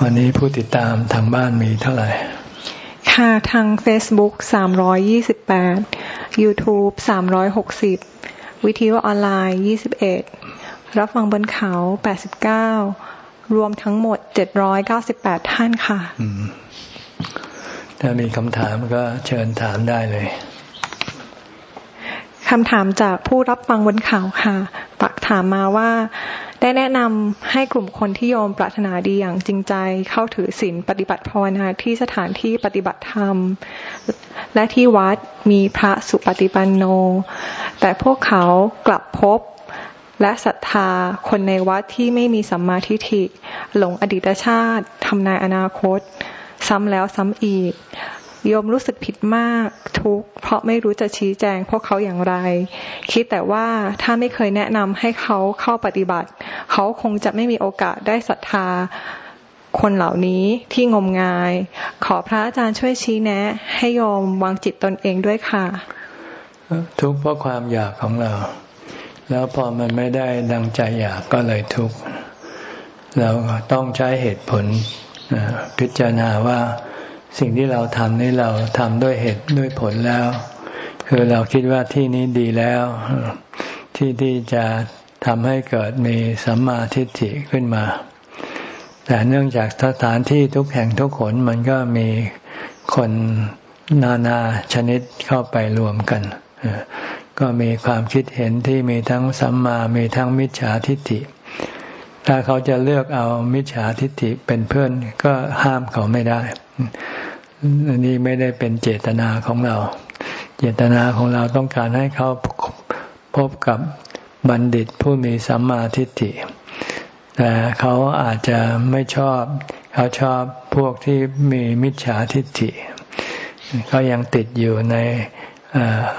S1: วันนี้ผู้ติดตามทางบ้านมีเท่าไหร่
S2: ค่ะทาง Facebook 328 YouTube 360 วิทยุออนไลน์ 21 รับฟังบนเขา 89 รวมทั้งหมดเจ็ดร้อยเก้าสิบแปดท่านค่ะ
S1: ถ้ามีคำถามก็เชิญถามได้เลย
S2: คำถามจากผู้รับฟังบนข่าวค่ะปักถามมาว่า ได้แนะนำให้กลุ่มคนที่โยมปรารถนาดีอย่างจริงใจ เข้าถือศีลปฏิบัติภาวนาที่สถานที่ปฏิบัติธรรม และที่วัดมีพระสุปฏิปันโน แต่พวกเขากลับพบ และศรัทธาคนในวัดที่ไม่มีสัมมาทิฏฐิ หลงอดีตชาติทำนายอนาคต ซ้ำแล้วซ้ำอีกโยมรู้สึกผิดมากทุกเพราะไม่รู้จะชี้แจงพวกเขาอย่างไร คิดแต่ว่าถ้าไม่เคยแนะนำให้เขาเข้าปฏิบัติ เขาคงจะไม่มีโอกาสได้ศรัทธาคนเหล่านี้ที่งมงาย ขอพระอาจารย์ช่วยชี้แนะ ให้โยมวางจิตตนเองด้วยค่ะ
S1: ทุกเพราะความอยากของเรา แล้วพอมันไม่ได้ดังใจอยากก็เลยทุกข์เราต้องใช้เหตุผลพิจารณาว่าสิ่งที่เราทำนี่เราทำด้วยเหตุด้วยผลแล้ว คือเราคิดว่าที่นี้ดีแล้ว ที่ที่จะทำให้เกิดมีสัมมาทิฏฐิขึ้นมา แต่เนื่องจากสถานที่ทุกแห่งทุกคนมันก็มีคนนานาชนิดเข้าไปรวมกัน ก็มีความคิดเห็นที่มีทั้งสัมมามีทั้งมิจฉาทิฏฐิ ถ้าเขาจะเลือกเอามิจฉาทิฏฐิเป็นเพื่อนก็ห้ามเขาไม่ได้อันนี้ไม่ได้เป็นเจตนาของเรา เจตนาของเราต้องการให้เขาพบกับบัณฑิตผู้มีสัมมาทิฏฐิ แต่เขาอาจจะไม่ชอบ เขาชอบพวกที่มีมิจฉาทิฏฐิ เขายังติดอยู่ใน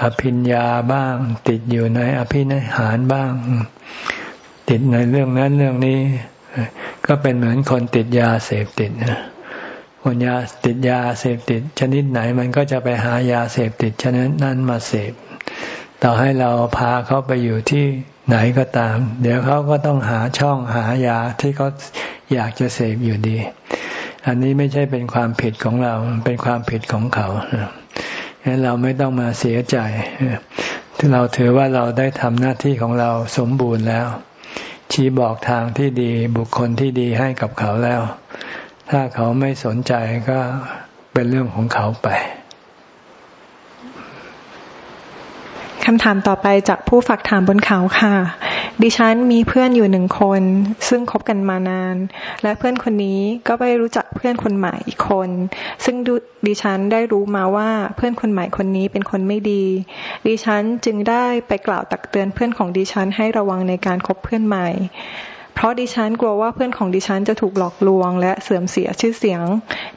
S1: อภิญญาบ้าง ติดอยู่ในอภินิหารบ้าง ติดในเรื่องนั้นเรื่องนี้ ก็เป็นเหมือนคนติดยาเสพติดคนยาติดยาเสพติด ชนิดไหนมันก็จะไปหายาเสพติดชนิดนั้นมาเสพต่อให้เราพาเขาไปอยู่ที่ไหนก็ตาม เดี๋ยวเขาก็ต้องหาช่องหายาที่เขาอยากจะเสพอยู่ดี อันนี้ไม่ใช่เป็นความผิดของเราเป็นความผิดของเขา ฉะนั้นเราไม่ต้องมาเสียใจเราถือว่าเราได้ทำหน้าที่ของเราสมบูรณ์แล้ว ชี้บอกทางที่ดีบุคคลที่ดีให้กับเขาแล้ว ถ้าเขาไม่สนใจก็เป็นเรื่องของเขาไป
S2: คำถามต่อไปจากผู้ฝากถามบนเขาค่ะ ดิฉันมีเพื่อนอยู่หนึ่งคน ซึ่งคบกันมานาน และเพื่อนคนนี้ก็ไปรู้จักเพื่อนคนใหม่อีกคน ซึ่งดิฉันได้รู้มาว่าเพื่อนคนใหม่คนนี้เป็นคนไม่ดี ดิฉันจึงได้ไปกล่าวตักเตือนเพื่อนของดิฉันให้ระวังในการคบเพื่อนใหม่ เพราะดิฉันกลัวว่าเพื่อนของดิฉันจะถูกหลอกลวง และเสื่อมเสียชื่อเสียง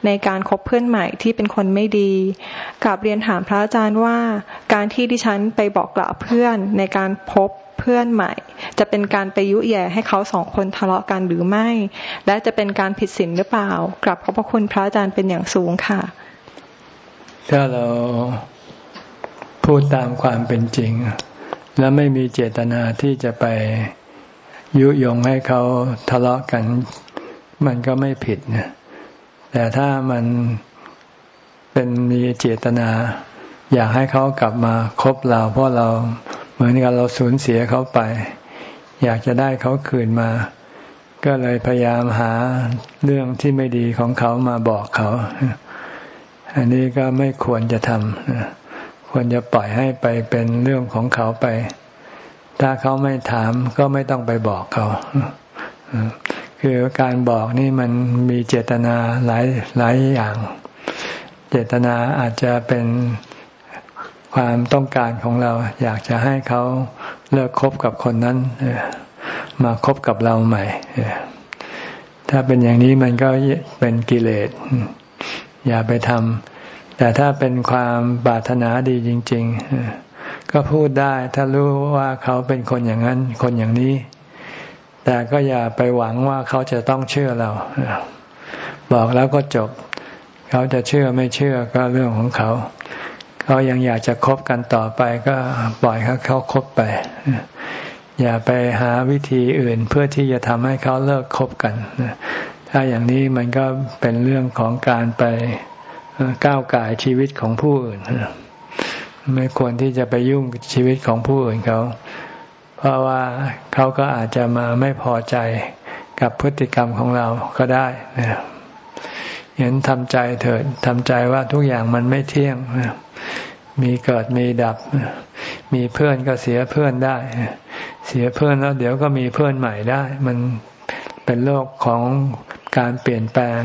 S2: ในการคบเพื่อนใหม่ที่เป็นคนไม่ดีกลับเรียนถามพระอาจารย์ว่า การที่ดิฉันไปบอกกล่าวเพื่อนในการพบเพื่อนใหม่ จะเป็นการไปยุแย่ให้เขาสองคนทะเลาะกันหรือไม่ และจะเป็นการผิดศีลหรือเปล่ากลับขอบพระคุณพระอาจารย์เป็นอย่างสูงค่ะ
S1: ถ้าเราพูดตามความเป็นจริง และไม่มีเจตนาที่จะไป ยุยงให้เขาทะเลาะกัน มันก็ไม่ผิดนะแต่ถ้ามันเป็นมีเจตนา อยากให้เขากลับมาคบเรา เพราะเราเหมือนกับเราสูญเสียเขาไป อยากจะได้เขาคืนมา ก็เลยพยายามหาเรื่องที่ไม่ดีของเขามาบอกเขา อันนี้ก็ไม่ควรจะทำควรจะปล่อยให้ไปเป็นเรื่องของเขาไป ถ้าเขาไม่ถามก็ไม่ต้องไปบอกเขาคือการบอกนี่มันมีเจตนาหลายหลายอย่าง เจตนาอาจจะเป็นความต้องการของเรา อยากจะให้เขาเลิกคบกับคนนั้นมาคบกับเราใหม่ ถ้าเป็นอย่างนี้มันก็เป็นกิเลส อย่าไปทำแต่ถ้าเป็นความบาถนาดีจริง ๆ ก็พูดได้ ถ้ารู้ว่าเขาเป็นคนอย่างนั้น คนอย่างนี้ แต่ก็อย่าไปหวังว่าเขาจะต้องเชื่อเรา บอกแล้วก็จบ เขาจะเชื่อไม่เชื่อก็เรื่องของเขา เขายังอยากจะคบกันต่อไปก็ปล่อยเขาเขาคบไป อย่าไปหาวิธีอื่นเพื่อที่จะทำให้เขาเลิกคบกันถ้าอย่างนี้มันก็เป็นเรื่องของการไปก้าวไก่ชีวิตของผู้อื่น ไม่ควรที่จะไปยุ่งชีวิตของผู้อื่นเขา เพราะว่าเขาก็อาจจะมาไม่พอใจกับพฤติกรรมของเราก็ได้นะเห็นทำใจเถิดทำใจว่าทุกอย่างมันไม่เที่ยง มีเกิดมีดับ มีเพื่อนก็เสียเพื่อนได้ เสียเพื่อนแล้วเดี๋ยวก็มีเพื่อนใหม่ได้ มันเป็นโลกของการเปลี่ยนแปลง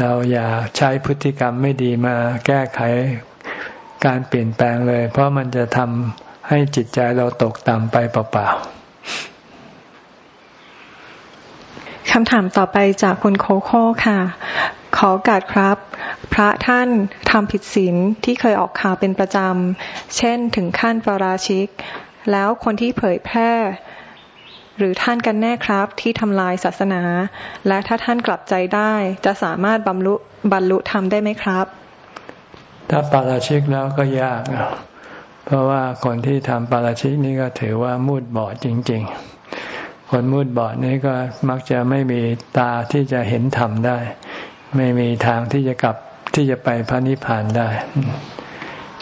S1: เราอย่าใช้พฤติกรรมไม่ดีมาแก้ไข การเปลี่ยนแปลงเลย เพราะมันจะทำให้จิตใจเราตกต่ำไปเปล่า
S2: ๆคำถามต่อไปจากคุณโคโค่ค่ะ ขอการครับ พระท่านทำผิดศีลที่เคยออกข่าวเป็นประจำ เช่นถึงขั้นปราชิก แล้วคนที่เผยแพร่หรือท่านกันแน่ครับที่ทำลายศาสนา และถ้าท่านกลับใจได้ จะสามารถบรรลุบรรลุธรรมได้ไหมครับ
S1: ถ้าปาราชิกแล้วก็ยาก เพราะว่าคนที่ทำปาราชิกนี่ก็ถือว่ามืดบอดจริง ๆ คนมืดบอดนี่ก็มักจะไม่มีตาที่จะเห็นธรรมได้ ไม่มีทางที่จะกลับที่จะไปพระนิพพานได้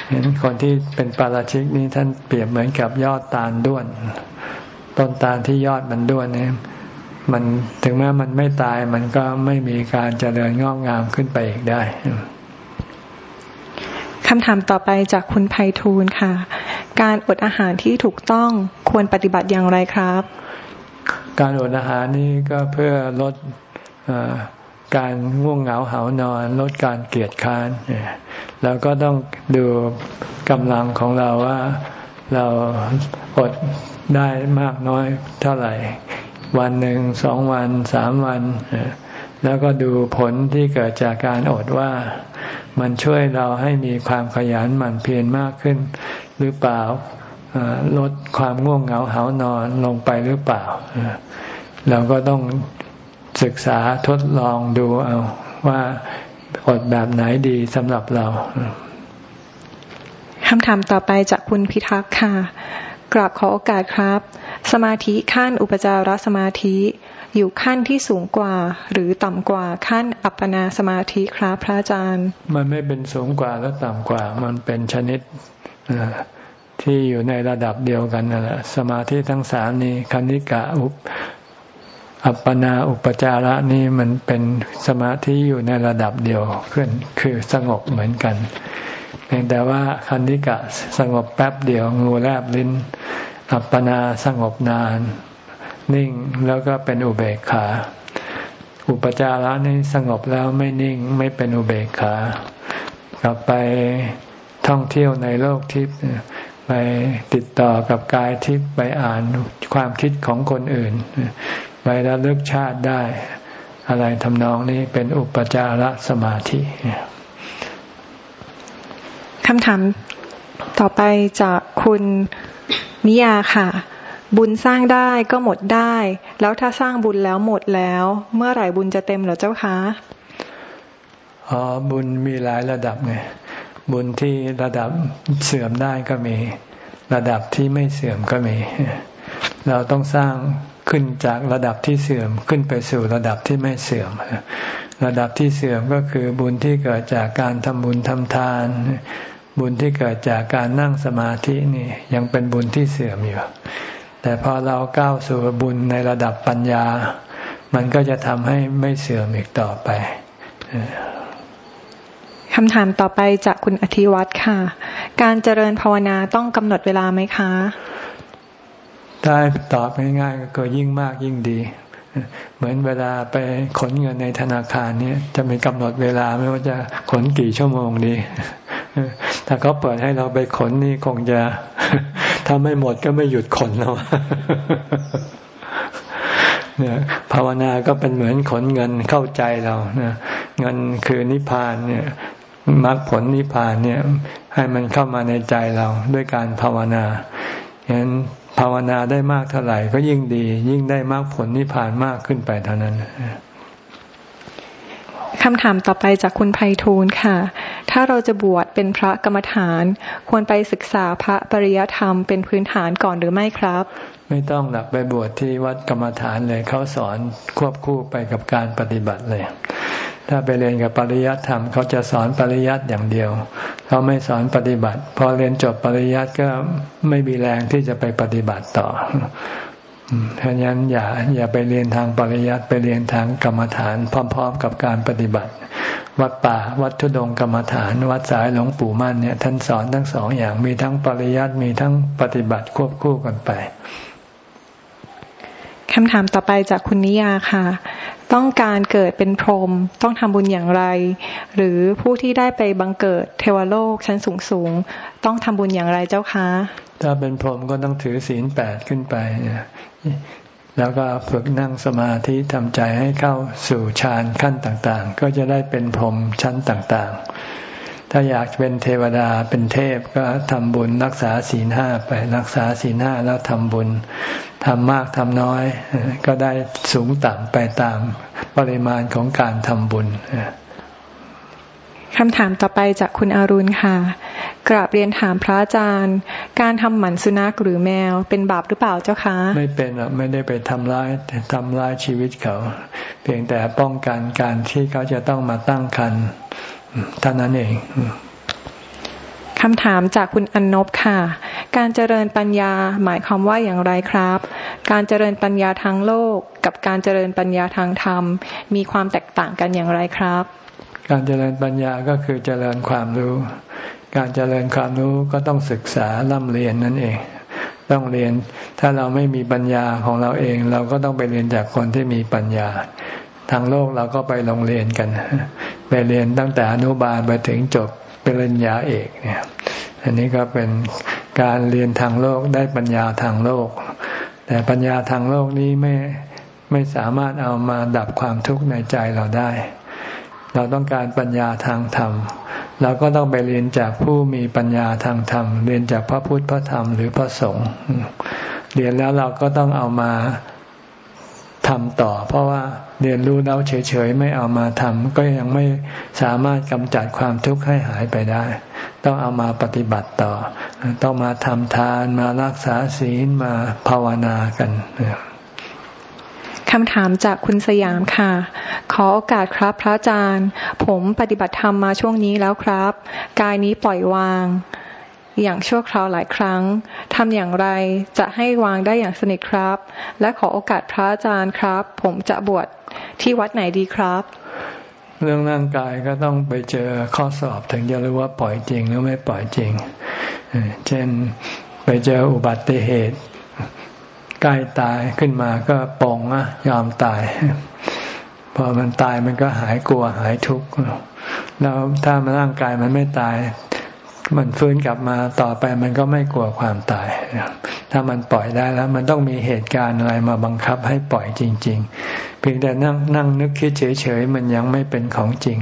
S1: เห็นคนที่เป็นปาราชิกนี่ท่านเปรียบเหมือนกับยอดตาลด้วน ต้นตาลที่ยอดมันด้วนเนี่ยมันถึงแม้มันไม่ตายมันก็ไม่มีการเจริญงอกงามขึ้นไปอีกได้
S2: คำถามต่อไปจากคุณไพฑูรย์ค่ะ การอดอาหารที่ถูกต้องควรปฏิบัติอย่างไรครับ
S1: การอดอาหารนี้ก็เพื่อลดการง่วงเหงาเหานอน ลดการเกียดค้านแล้วก็ต้องดูกำลังของเราว่าเราอดได้มากน้อยเท่าไหร่ วันหนึ่งสองวันสามวัน แล้วก็ดูผลที่เกิดจากการอดว่า มันช่วยเราให้มีความขยันหมั่นเพียรมากขึ้น หรือเปล่าลดความง่วงเหงาหานอนลงไปหรือเปล่า เราก็ต้องศึกษาทดลองดูเอาว่าอดแบบไหนดีสำหรับเรา
S2: คำถามต่อไปจากคุณพิทักษ์ค่ะ กราบขอโอกาสครับ สมาธิขั้นอุปจารสมาธิ อยู่ขั้นที่สูงกว่า หรือต่ำกว่าขั้นอัปปนาสมาธิครับพระอาจารย์
S1: มันไม่เป็นสูงกว่าและต่ำกว่า มันเป็นชนิดที่อยู่ในระดับเดียวกันนั่นแหละสมาธิทั้งสามนี้คณิกะอุปอัปปนาอุปจาระนี่มันเป็นสมาธิอยู่ในระดับเดียวขึ้นคือสงบเหมือนกันเพียงแต่ว่าคันธิกะสงบแป๊บเดียวงูแลบลิ้น อัปปนาสงบนาน นิ่งแล้วก็เป็นอุเบกขา อุปจาระนี่สงบแล้วไม่นิ่งไม่เป็นอุเบกขากลับไปท่องเที่ยวในโลกทิพย์ไปติดต่อกับกายทิพย์ไปอ่านความคิดของคนอื่น ไประลึกชาติได้ อะไรทำนองนี้เป็นอุปจารสมาธิ
S2: คำถามต่อไปจากคุณนิยาค่ะ บุญสร้างได้ก็หมดได้ แล้วถ้าสร้างบุญแล้วหมดแล้ว เมื่อไหร่บุญจะเต็มเหรอเจ้าคะ
S1: อ๋อบุญมีหลายระดับไงบุญที่ระดับเสื่อมได้ก็มี ระดับที่ไม่เสื่อมก็มี เราต้องสร้างขึ้นจากระดับที่เสื่อมขึ้นไปสู่ระดับที่ไม่เสื่อม ระดับที่เสื่อมก็คือบุญที่เกิดจากการทำบุญทำทาน บุญที่เกิดจากการนั่งสมาธินี่ยังเป็นบุญที่เสื่อมอยู่ แต่พอเราก้าวสู่บุญในระดับปัญญา มันก็จะทำให้ไม่เสื่อมอีกต่อไป
S2: คำถามต่อไปจากคุณอธิวัตรค่ะ การเจริญภาวนาต้องกำหนดเวลาไหมคะ
S1: ได้ตอบง่ายๆก็ยิ่งมากยิ่งดี เหมือนเวลาไปขนเงินในธนาคารเนี่ยจะมีกำหนดเวลาไม่ว่าจะขนกี่ชั่วโมงดี ถ้าเขาเปิดให้เราไปขนนี่คงจะ ถ้าไม่หมดก็ไม่หยุดขนแล้วเนี่ยภาวนาก็เป็นเหมือนขนเงินเข้าใจเรานะเงินคือนิพพานเนี่ยมรรคผลนิพพานเนี่ย ให้มันเข้ามาในใจเราด้วยการภาวนาฉะนั้นภาวนาได้มากเท่าไหร่ ก็ยิ่งดี ยิ่งได้มากผลนิพพานมากขึ้นไปเท่านั้น
S2: คำถามต่อไปจากคุณไพฑูรย์ค่ะ ถ้าเราจะบวชเป็นพระกรรมฐาน ควรไปศึกษาพระปริยธรรมเป็นพื้นฐานก่อนหรือไม่ครับ
S1: ไม่ต้องหลักไปบวชที่วัดกรรมฐานเลยเขาสอนควบคู่ไปกับการปฏิบัติเลย ถ้าไปเรียนกับปริยัติธรรมเขาจะสอนปริยัติอย่างเดียว เขาไม่สอนปฏิบัติ พอเรียนจบปริยัติก็ไม่มีแรงที่จะไปปฏิบัติต่อ เพราะฉะนั้นอย่าอย่าไปเรียนทางปริยัติไปเรียนทางกรรมฐานพร้อม ๆ กับการปฏิบัติ วัดป่าวัดทุดงกรรมฐาน วัดสายหลวงปู่มั่นเนี่ยท่านสอนทั้งสองอย่างมีทั้งปริยัติมีทั้งปฏิบัติควบคู่กันไป
S2: คำถามต่อไปจากคุณนิยาค่ะ ต้องการเกิดเป็นพรหมต้องทำบุญอย่างไร หรือผู้ที่ได้ไปบังเกิดเทวโลกชั้นสูงสูงต้องทำบุญอย่างไรเจ้าคะ
S1: ถ้าเป็นพรหมก็ต้องถือศีลแปดขึ้นไป แล้วก็ฝึกนั่งสมาธิทำใจให้เข้าสู่ฌานขั้นต่างๆ ก็จะได้เป็นพรหมชั้นต่างๆ ถ้าอยากเป็นเทวดาเป็นเทพก็ทำบุญรักษาศีลห้าไปรักษาศีลห้าแล้วทำบุญทำมากทำน้อย ก็ได้สูงต่ำไปตามปริมาณของการทำบุญ
S2: คำถามต่อไปจากคุณอารุณค่ะ กราบเรียนถามพระอาจารย์ การทำหมันสุนัขหรือแมวเป็นบาปหรือเปล่าเจ้าคะ
S1: ไม่เป็นหรอกไม่ได้ไปทำร้ายทำร้ายชีวิตเขา เพียงแต่ป้องกันการที่เขาจะต้องมาตั้งครรภ์ เท่านั้นเอง
S2: คำถามจากคุณอนนบค่ะ การเจริญปัญญาหมายความว่าอย่างไรครับ การเจริญปัญญาทางโลก กับการเจริญปัญญาทางธรรม มีความแตกต่างกันอย่างไรครับ
S1: การเจริญปัญญาก็คือเจริญความรู้ การเจริญความรู้ก็ต้องศึกษาล่ำเรียนนั่นเอง ต้องเรียน ถ้าเราไม่มีปัญญาของเราเอง เราก็ต้องไปเรียนจากคนที่มีปัญญา ทางโลกเราก็ไปโรงเรียนกัน ไปเรียนตั้งแต่อนุบาลไปถึงจบปริญญาเอกเนี่ย อันนี้ก็เป็นการเรียนทางโลกได้ปัญญาทางโลก แต่ปัญญาทางโลกนี้ไม่ไม่สามารถเอามาดับความทุกข์ในใจเราได้ เราต้องการปัญญาทางธรรม เราก็ต้องไปเรียนจากผู้มีปัญญาทางธรรม เรียนจากพระพุทธพระธรรมหรือพระสงฆ์ เรียนแล้วเราก็ต้องเอามาทำต่อ เพราะว่า เรียนรู้แล้วเฉยๆไม่เอามาทำก็ยังไม่สามารถกำจัดความทุกข์ให้หายไปได้ ต้องเอามาปฏิบัติต่อ ต้องมาทำทานมารักษาศีลมาภาวนากัน
S2: คำถามจากคุณสยามค่ะ ขอโอกาสครับพระอาจารย์ ผมปฏิบัติธรรมมาช่วงนี้แล้วครับ กายนี้ปล่อยวาง อย่างชั่วคราวหลายครั้งทำอย่างไรจะให้วางได้อย่างสนิทครับ และขอโอกาสพระอาจารย์ครับ ผมจะบวช ที่วัดไหนดีครับ
S1: เรื่องร่างกายก็ต้องไปเจอข้อสอบถึงจะรู้ว่าปล่อยจริงหรือไม่ปล่อยจริง เช่นไปเจออุบัติเหตุใกล้ตายขึ้นมาก็ปองอะยอมตาย พอมันตายมันก็หายกลัวหายทุกข์แล้วถ้ามันร่างกายมันไม่ตาย มันฟื้นกลับมาต่อไปมันก็ไม่กลัวความตาย ถ้ามันปล่อยได้แล้ว มันต้องมีเหตุการณ์อะไรมาบังคับให้ปล่อยจริง ๆ เพียงแต่นั่งนั่งนึกคิดเฉยๆมันยังไม่เป็นของจริง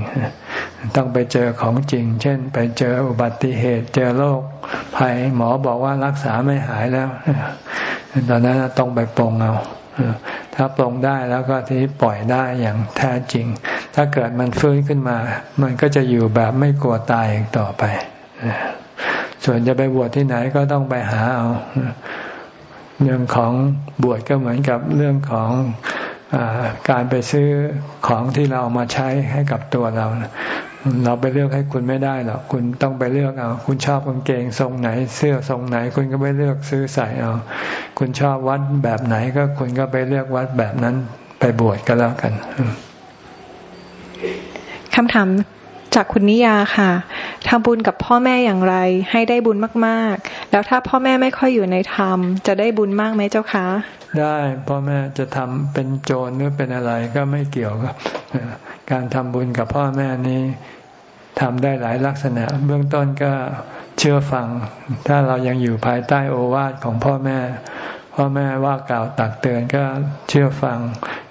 S1: ต้องไปเจอของจริง เช่น ไปเจออุบัติเหตุ เจอโรคภัยหมอบอกว่ารักษาไม่หายแล้ว ตอนนั้นต้องไปปรงเอาถ้าปรงได้แล้วก็ทีนี้ปล่อยได้อย่างแท้จริง ถ้าเกิดมันฟื้นขึ้นมา มันก็จะอยู่แบบไม่กลัวตายอีกต่อไป ส่วนจะไปบวชที่ไหนก็ต้องไปหาเอาเรื่องของบวชก็เหมือนกับเรื่องของอการไปซื้อของที่เรามาใช้ให้กับตัวเรา เราไปเลือกให้คุณไม่ได้หรอกคุณต้องไปเลือกเอา คุณชอบกางเกงทรงไหน เสื้อทรงไหน คุณก็ไปเลือกซื้อใส่เอา คุณชอบวัดแบบไหนก็คุณก็ไปเลือกวัดแบบนั้น ไปบวชก็แล้วกัน
S2: คำถามจากคุณนิยาค่ะ ทำบุญกับพ่อแม่อย่างไร ให้ได้บุญมากๆ แล้วถ้าพ่อแม่ไม่ค่อยอยู่ในธรรม จะได้บุญมากไหมเจ้าคะ
S1: ได้พ่อแม่จะทำเป็นโจรหรือเป็นอะไรก็ไม่เกี่ยวกับ การทำบุญกับพ่อแม่นี้ทำได้หลายลักษณะ เบื้องต้นก็เชื่อฟัง ถ้าเรายังอยู่ภายใต้โอวาทของพ่อแม่ พ่อแม่ว่ากล่าวตักเตือนก็เชื่อฟัง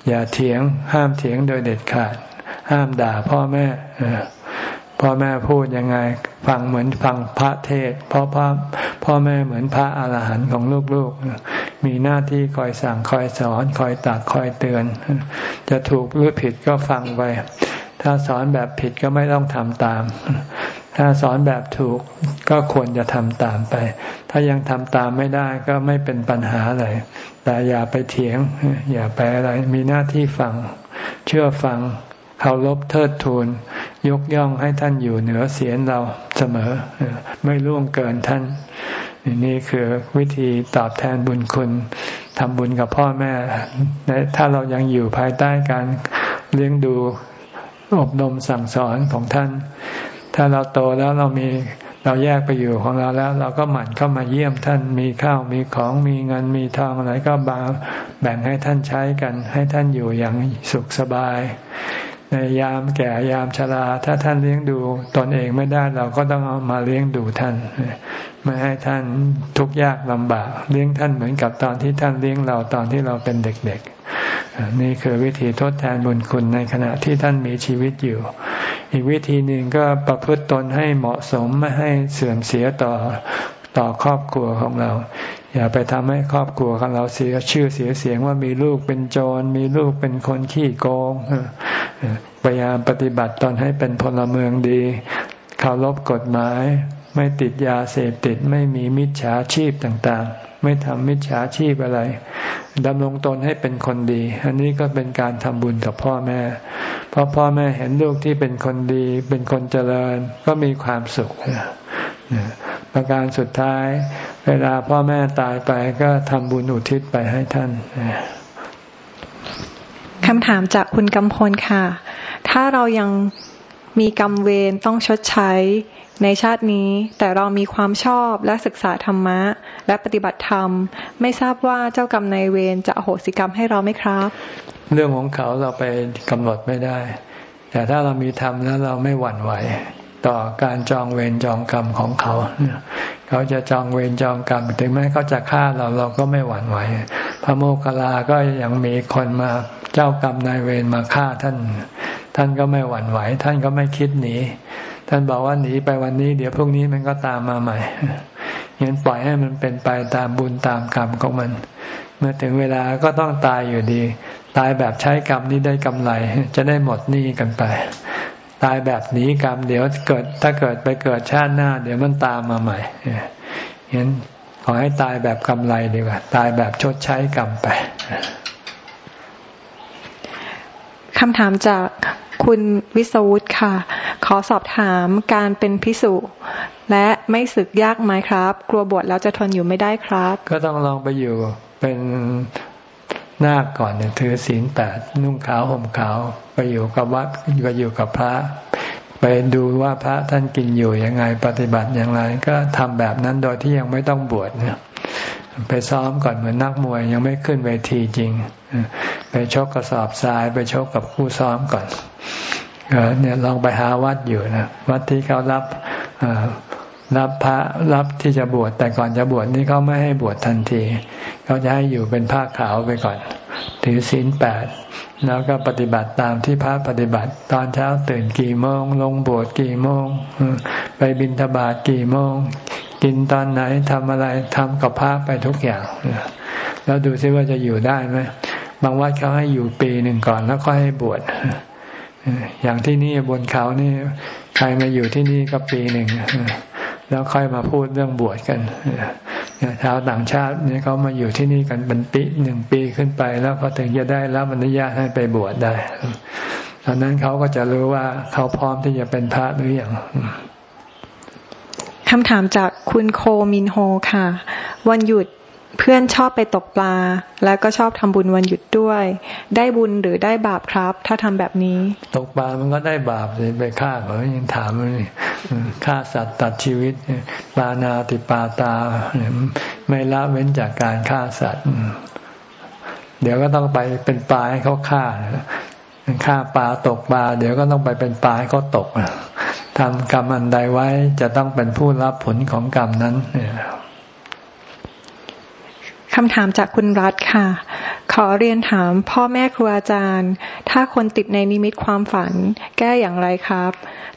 S1: อย่าเถียง ห้ามเถียงโดยเด็ดขาด ห้ามด่าพ่อแม่ พ่อแม่พูดยังไง ฟังเหมือนฟังพระเทศเพราะพ่อพ่อแม่เหมือนพระอาหารหันต์ของลูกๆ มีหน้าที่คอยสั่งคอยสอน คอยตักคอยเตือน จะถูกหรือผิดก็ฟังไป ถ้าสอนแบบผิดก็ไม่ต้องทำตาม ถ้าสอนแบบถูกก็ควรจะทำตามไป ถ้ายังทำตามไม่ได้ก็ไม่เป็นปัญหาอะไรแต่อย่าไปเถียง อย่าไปอะไร มีหน้าที่ฟัง เชื่อฟังเคารพเทิดทูน ยกย่องให้ท่านอยู่เหนือเสียงเราเสมอ ไม่ล่วงเกินท่าน นี่คือวิธีตอบแทนบุญคุณทำบุญกับพ่อแม่ถ้าเรายังอยู่ภายใต้การเลี้ยงดูอบรมสั่งสอนของท่าน ถ้าเราโตแล้วเรามีเราแยกไปอยู่ของเราแล้ว เราก็หมั่นเข้ามาเยี่ยมท่านมีข้าวมีของมีเงินมีทองอะไรก็บาแบ่งให้ท่านใช้กัน ให้ท่านอยู่อย่างสุขสบาย ในยามแก่ยามชราถ้าท่านเลี้ยงดูตนเองไม่ได้เราก็ต้องเอามาเลี้ยงดูท่าน ไม่ให้ท่านทุกข์ยากลำบากเลี้ยงท่านเหมือนกับตอนที่ท่านเลี้ยงเราตอนที่เราเป็นเด็กๆ นี่คือวิธีทดแทนบุญคุณในขณะที่ท่านมีชีวิตอยู่ อีกวิธีหนึ่งก็ประพฤติตนให้เหมาะสมไม่ให้เสื่อมเสียต่อต่อครอบครัวของเรา อย่าไปทำให้ครอบครัวของเราเสียชื่อเสียเสียงว่ามีลูกเป็นโจรมีลูกเป็นคนขี้โกงพยายามปฏิบัติตอนให้เป็นพลเมืองดีเคารพกฎหมาย ไม่ติดยาเสพติดไม่มีมิจฉาชีพต่างๆ ไม่ทำมิจฉาชีพอะไรดำรงตนให้เป็นคนดี อันนี้ก็เป็นการทำบุญกับพ่อแม่ เพราะพ่อแม่เห็นลูกที่เป็นคนดี เป็นคนเจริญก็มีความสุขประการสุดท้าย เวลาพ่อแม่ตายไปก็ทำบุญอุทิศไปให้ท่าน
S2: คำถามจากคุณกำพลค่ะ ถ้าเรายังมีกรรมเวรต้องชดใช้ในชาตินี้ แต่เรามีความชอบและศึกษาธรรมะ และปฏิบัติธรรม ไม่ทราบว่าเจ้ากรรมนายเวรจะอโหสิกรรมให้เราไหมครับ
S1: เรื่องของเขาเราไปกำหนดไม่ได้ แต่ถ้าเรามีธรรมแล้วเราไม่หวั่นไหว ต่อการจองเวรจองกรรมของเขา เขาจะจองเวรจองกรรมถึงแม้เขาจะฆ่าเราเราก็ไม่หวั่นไหว พระโมคคัลลาก็ยังมีคนมาเจ้ากรรมนายเวรมาฆ่าท่าน ท่านก็ไม่หวั่นไหว ท่านก็ไม่คิดหนี ท่านบอกว่าหนีไปวันนี้ เดี๋ยวพรุ่งนี้มันก็ตามมาใหม่ยังปล่อยให้มันเป็นไปตามบุญตามกรรมของมัน เมื่อถึงเวลาก็ต้องตายอยู่ดี ตายแบบใช้กรรมนี้ได้กำไร จะได้หมดหนี้กันไป ตายแบบหนีกรรมเดี๋ยวเกิด ถ้าเกิดไปเกิดชาติหน้า เดี๋ยวมันตามมาใหม่เห็นขอให้ตายแบบกำไรดีกว่า ตายแบบชดใช้กรรมไป
S2: คำถามจากคุณวิศวุฒิค่ะ ขอสอบถามการเป็นพิสุและไม่สึกยากไหมครับ กลัวบวชแล้วจะทนอยู่ไม่ได้ครับ
S1: ก็ต้องลองไปอยู่เป็น นาคก่อนเนี่ยถือศีลแปดนุ่งขาวห่มขาวไปอยู่กับวัดไปอยู่กับพระ ไปดูว่าพระท่านกินอยู่ยังไง ปฏิบัติอย่างไร ก็ทำแบบนั้นโดยที่ยังไม่ต้องบวชเนี่ยไปซ้อมก่อนเหมือนนักมวยยังไม่ขึ้นเวทีจริง ไปชกกระสอบทรายไปชกกับคู่ซ้อมก่อนเนี่ยลองไปหาวัดอยู่นะวัดที่เขารับ รับพระรับที่จะบวชแต่ก่อนจะบวชนี่เขาไม่ให้บวชทันทีเขาจะให้อยู่เป็นผ้าขาวไปก่อน ถือศีลแปดแล้วก็ปฏิบัติตามที่พระปฏิบัติ ตอนเช้าตื่นกี่โมง ลงบวชกี่โมง ไปบิณฑบาตกี่โมง กินตอนไหนทำอะไรทำกับพระไปทุกอย่าง แล้วดูซิว่าจะอยู่ได้ไหมบางวัดเขาให้อยู่ปีหนึ่งก่อนแล้วก็ให้บวชอย่างที่นี่บนเขานี่ใครมาอยู่ที่นี่ก็ปีหนึ่ง แล้วค่อยมาพูดเรื่องบวชกันชาวต่างชาติเนี่ยเขามาอยู่ที่นี่กันเป็นปีหนึ่งปีขึ้นไป แล้วพอถึงจะได้รับอนุญาตให้ไปบวชได้ตอนนั้นเขาก็จะรู้ว่าเขาพร้อมที่จะเป็นพระหรืออยัง
S2: คำถามจากคุณโคมินโฮค่ะ วันหยุด เพื่อนชอบไปตกปลา แล้วก็ชอบทำบุญวันหยุดด้วย ได้บุญหรือได้บาปครับ ถ้าทำแบบนี้
S1: ตกปลามันก็ได้บาปเลยไปฆ่าเขายังถามเลยฆ่าสัตว์ตัดชีวิตปานาติปาตา ไม่ละเว้นจากการฆ่าสัตว์ เดี๋ยวก็ต้องไปเป็นปลาให้เขาฆ่าฆ่าปลาตกปลา เดี๋ยวก็ต้องไปเป็นปลาให้เขาตกทำกรรมอันใดไว้จะต้องเป็นผู้รับผลของกรรมนั้น
S2: คำถามจากคุณรัฐค่ะ ขอเรียนถามพ่อแม่ครูอาจารย์ ถ้าคนติดในนิมิตความฝัน แก้อย่างไรครับ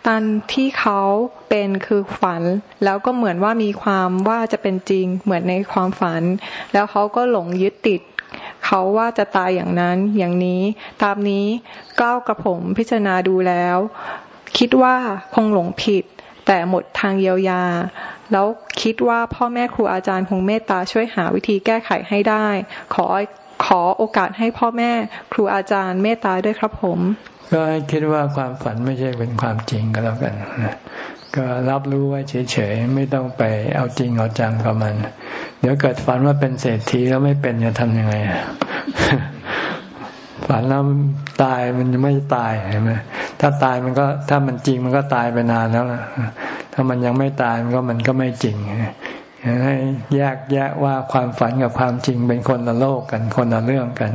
S2: ตอนที่เขาเป็นคือฝัน แล้วก็เหมือนว่ามีความว่าจะเป็นจริงเหมือนในความฝัน แล้วเขาก็หลงยึดติด เขาว่าจะตายอย่างนั้นอย่างนี้ ตามนี้ก้าวกระผมพิจารณาดูแล้ว คิดว่าคงหลงผิด แต่หมดทางเยียวยา แล้วคิดว่าพ่อแม่ครูอาจารย์คงเมตตาช่วยหาวิธีแก้ไขให้ได้ ขอขอโอกาสให้พ่อแม่ครูอาจารย์เมตตาด้วยครับผม
S1: ก็ให้คิดว่าความฝันไม่ใช่เป็นความจริงก็แล้วกันก็รับรู้ไว้เฉยๆไม่ต้องไปเอาจริงเอาจังกับมัน เดี๋ยวเกิดฝันว่าเป็นเศรษฐีแล้วไม่เป็นจะทำยังไง ฝันแล้วตายมันยังไม่ตายใช่ไหมถ้าตายมันก็ถ้ามันจริงมันก็ตายไปนานแล้วล่ะ ถ้ามันยังไม่ตายมันก็มันก็ไม่จริงให้แยกแยกว่าความฝันกับความจริงเป็นคนละโลกกันคนละเรื่องกัน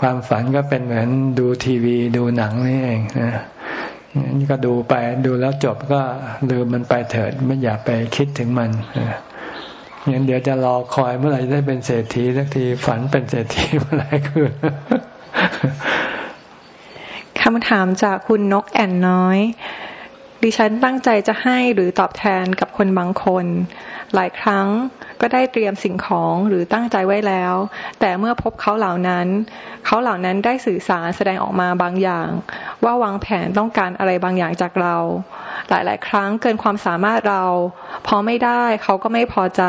S1: ความฝันก็เป็นเหมือนดูทีวีดูหนังนี่เองนะนี่ก็ดูไปดูแล้วจบก็ลืมมันไปเถิดไม่อยากไปคิดถึงมันงั้นเดี๋ยวจะรอคอยเมื่อไหร่ได้เป็นเศรษฐีสักทีฝันเป็นเศรษฐีเมื่อไหร่คือ
S2: คำถามจากคุณนกแอนน้อย ดิฉันตั้งใจจะให้หรือตอบแทนกับคนบางคน หลายครั้ง ก็ได้เตรียมสิ่งของหรือตั้งใจไว้แล้ว แต่เมื่อพบเขาเหล่านั้น เขาเหล่านั้นได้สื่อสารแสดงออกมาบางอย่าง ว่าวางแผนต้องการอะไรบางอย่างจากเรา หลายๆ ครั้งเกินความสามารถเรา พอไม่ได้เขาก็ไม่พอใจ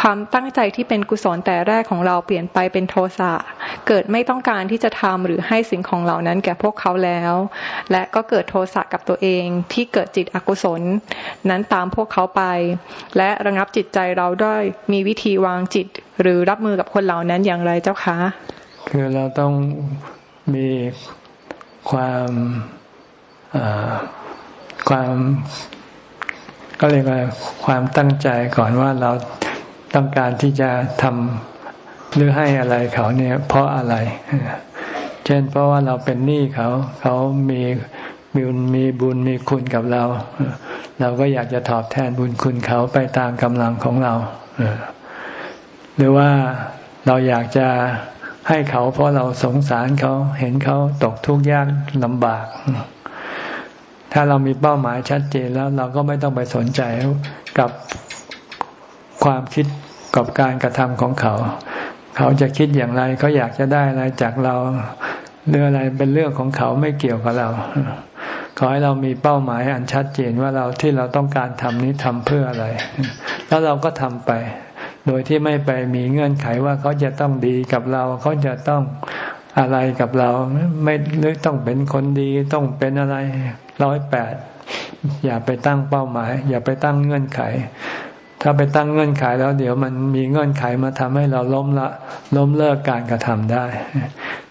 S2: ความตั้งใจที่เป็นกุศลแต่แรกของเราเปลี่ยนไปเป็นโทสะเกิดไม่ต้องการที่จะทำหรือให้สิ่งของเหล่านั้นแก่พวกเขาแล้ว และก็เกิดโทสะกับตัวเองที่เกิดจิตอกุศล นั้นตามพวกเขาไป และระงับจิตใจเราด้วยมีวิธีวางจิต หรือรับมือกับคนเหล่านั้นอย่างไรเจ้าคะ
S1: คือเราต้องมีความความก็เรียกว่าความตั้งใจก่อนว่าเราต้องการที่จะทำหรือให้อะไรเขาเนี่ย เพราะอะไร เช่นเพราะว่าเราเป็นหนี้เขา เขามี มีมีบุญมีคุณกับเรา เราก็อยากจะตอบแทนบุญคุณเขาไปตามกำลังของเราหรือว่าเราอยากจะให้เขาเพราะเราสงสารเขาเห็นเขาตกทุกข์ยากลำบาก ถ้าเรามีเป้าหมายชัดเจนแล้วเราก็ไม่ต้องไปสนใจกับความคิดกับการกระทำของเขา เขาจะคิดอย่างไรเขาอยากจะได้อะไรจากเราเรื่องอะไรเป็นเรื่องของเขาไม่เกี่ยวกับเรา ขอให้เรามีเป้าหมายอันชัดเจนว่าเราที่เราต้องการทำนี้ทำเพื่ออะไร แล้วเราก็ทำไป โดยที่ไม่ไปมีเงื่อนไขว่าเขาจะต้องดีกับเราเขาจะต้องอะไรกับเราไม่หรือต้องเป็นคนดีต้องเป็นอะไรร้อยแปดอย่าไปตั้งเป้าหมาย อย่าไปตั้งเงื่อนไข ถ้าไปตั้งเงื่อนไขแล้วเดี๋ยวมันมีเงื่อนไขมาทำให้เราล้มละล้มเลิกการกระทำได้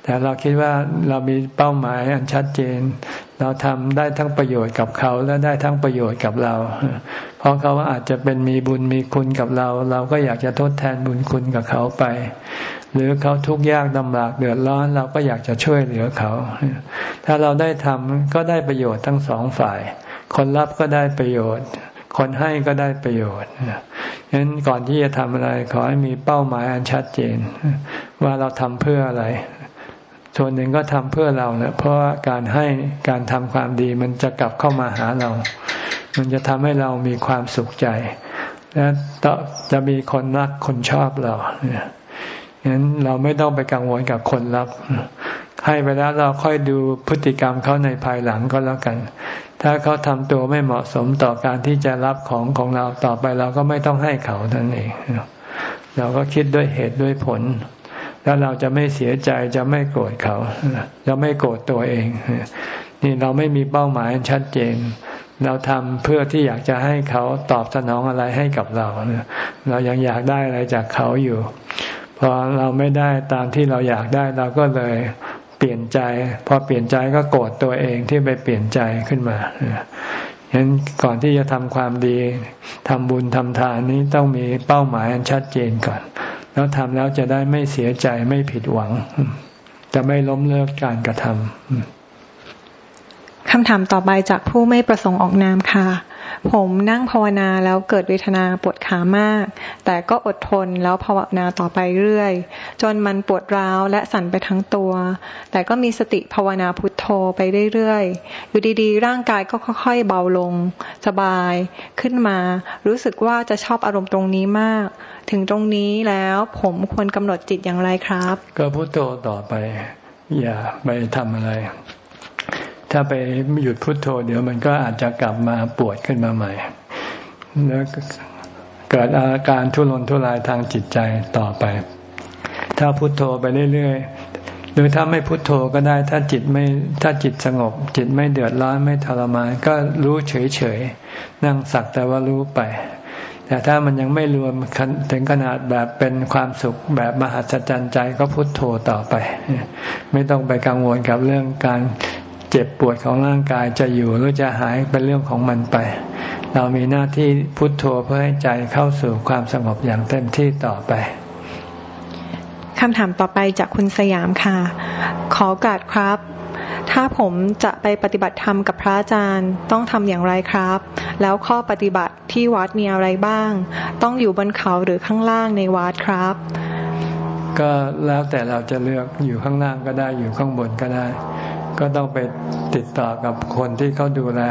S1: แต่เราคิดว่าเรามีเป้าหมายอันชัดเจน เราทำได้ทั้งประโยชน์กับเขาและได้ทั้งประโยชน์กับเรา เพราะเขาอาจจะเป็นมีบุญมีคุณกับเรา เราก็อยากจะทดแทนบุญคุณกับเขาไป หรือเขาทุกข์ยากลำบากเดือดร้อน เราก็อยากจะช่วยเหลือเขา ถ้าเราได้ทำก็ได้ประโยชน์ทั้งสองฝ่าย คนรับก็ได้ประโยชน์คนให้ก็ได้ประโยชน์ฉะนั้นก่อนที่จะทำอะไรขอให้มีเป้าหมายอันชัดเจน ว่าเราทำเพื่ออะไร ส่วนหนึ่งก็ทำเพื่อเราเนะเพราะการให้การทำความดีมันจะกลับเข้ามาหาเรา มันจะทำให้เรามีความสุขใจ และจะมีคนรักคนชอบเราเนี่ยงั้นเราไม่ต้องไปกังวลกับคนรับ ให้ไปแล้วเราค่อยดูพฤติกรรมเขาในภายหลังก็แล้วกัน ถ้าเขาทำตัวไม่เหมาะสมต่อการที่จะรับของของเราต่อไปเราก็ไม่ต้องให้เขาท่านเองเราก็คิดด้วยเหตุด้วยผล แล้วเราจะไม่เสียใจจะไม่โกรธเขาจะไม่โกรธตัวเอง นี่เราไม่มีเป้าหมายชัดเจน เราทำเพื่อที่อยากจะให้เขาตอบสนองอะไรให้กับเราเรายังอยากได้อะไรจากเขาอยู่พอเราไม่ได้ตามที่เราอยากได้เราก็เลยเปลี่ยนใจ พอเปลี่ยนใจก็โกรธตัวเองที่ไปเปลี่ยนใจขึ้นมาฉะนั้นก่อนที่จะทำความดีทำบุญทำทานนี้ต้องมีเป้าหมายอันชัดเจนก่อน แล้วทำแล้วจะได้ไม่เสียใจไม่ผิดหวัง จะไม่ล้มเลิกการกระทำ
S2: คำถามต่อไปจากผู้ไม่ประสงค์ออกนามค่ะ ผมนั่งภาวนาแล้วเกิดเวทนาปวดขามาก แต่ก็อดทนแล้วภาวนาต่อไปเรื่อย จนมันปวดร้าวและสั่นไปทั้งตัว แต่ก็มีสติภาวนาพุทโธไปเรื่อยๆ อยู่ดีๆ ร่างกายก็ค่อยๆ เบาลง สบายขึ้นมา รู้สึกว่าจะชอบอารมณ์ตรงนี้มาก ถึงตรงนี้แล้วผมควรกำหนดจิตอย่างไรครับ
S1: ก็พุทโธต่อไป อย่าไปทำอะไร ถ้าไปหยุดพุดโทโธเดี๋ยวมันก็อาจจะกลับมาปวดขึ้นมาใหม่ แล้วเกิดอาการทุรนทุรายทางจิตใจต่อไป ถ้าพุโทโธไปเรื่อยๆ หรือถ้าไม่พุโทโธก็ได้ ถ้าจิตไม่ถ้าจิตสงบ จิตไม่เดือดร้อนไม่ทรมานก็รู้เฉยๆ นั่งสักแต่ว่ารู้ไป แต่ถ้ามันยังไม่รวมถึงขนาดแบบเป็นความสุขแบบมหัศจรรย์ใจก็พุโทโธต่อไป ไม่ต้องไปกังวลกับเรื่องการ เจ็บปวดของร่างกายจะอยู่หรือจะหายเป็นเรื่องของมันไป เรามีหน้าที่พุทโธเพื่อให้ใจเข้าสู่ความสงบอย่างเต็มที่ต่อไป
S2: คำถามต่อไปจากคุณสยามค่ะ ขอการครับ ถ้าผมจะไปปฏิบัติธรรมกับพระอาจารย์ ต้องทำอย่างไรครับ แล้วข้อปฏิบัติที่วัดมีอะไรบ้าง ต้องอยู่บนเขาหรือข้างล่างในวัดครับ
S1: ก็แล้วแต่เราจะเลือกอยู่ข้างล่างก็ได้อยู่ข้างบนก็ได้ ก็ต้องไปติดต่อกับคนที่เขาดูแล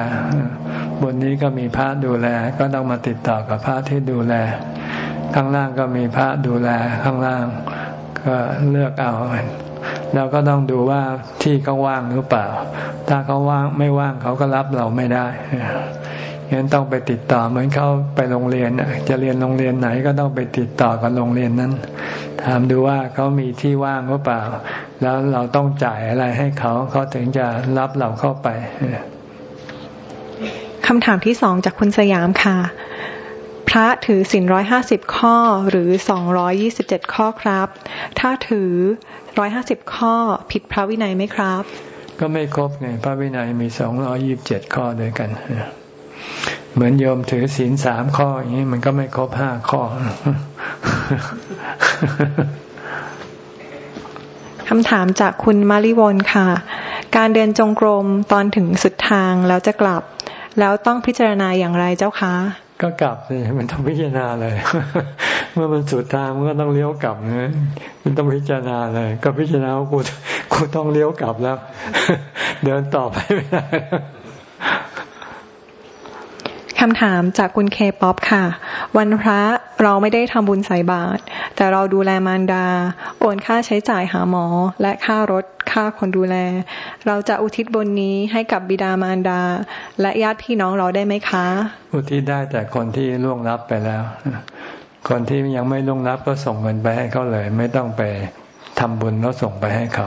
S1: บนนี้ก็มีพระดูแล ก็ต้องมาติดต่อกับพระที่ดูแล ข้างล่างก็มีพระดูแลข้างล่าง ก็เลือกเอาเราก็ต้องดูว่าที่เขาว่างหรือเปล่า ถ้าเขาว่างไม่ว่างเขาก็รับเราไม่ได้ งั้นต้องไปติดต่อเหมือนเขาไปโรงเรียนจะเรียนโรงเรียนไหนก็ต้องไปติดต่อกับโรงเรียนนั้น ถามดูว่าเขามีที่ว่างหรือเปล่า แล้วเราต้องจ่ายอะไรให้เขาเขาถึงจะรับเราเข้าไป
S2: คำถามที่สองจากคุณสยามค่ะ พระถือศีลร้อยห้าสิบข้อหรือสองร้อยี่สิบเจ็ดข้อครับ ถ้าถือร้อยห้าสิบข้อผิดพระวินัยไหมครับ
S1: ก็ไม่ครบไงพระวินัยมีสองร้อยี่บเจ็ดข้อด้วยกัน เหมือนโยมถือศีลสามข้ออย่างนี้มันก็ไม่ครบห้าข้อ
S2: คำถามจากคุณมาริวนค่ะ การเดินจงกรมตอนถึงสุดทางแล้วจะกลับ แล้วต้องพิจารณาอย่างไรเจ้าคะ
S1: ก็กลับเลยมันต้องพิจารณาเลย เมื่อมันสุดทางมันก็ต้องเลี้ยวกลับนะมันต้องพิจารณาเลย ก็พิจารณาว่ากูกูต้องเลี้ยวกลับแล้ว เดินต่อไปไม่ได้
S2: คำถามจากคุณเคป๊อปค่ะ วันพระเราไม่ได้ทำบุญใส่บาตรแต่เราดูแลมารดา โอนค่าใช้จ่ายหาหมอ และค่ารถค่ฆ่าคนดูแล เราจะอุทิศบุญนี้ให้กับบิดามารดา และญาติพี่น้องเราได้ไหมคะ
S1: อุทิศได้แต่คนที่ล่วงลับไปแล้ว คนที่ยังไม่ล่วงลับก็ส่งเงินไปให้เขาเลย ไม่ต้องไปทำบุญแล้วส่งไปให้เขา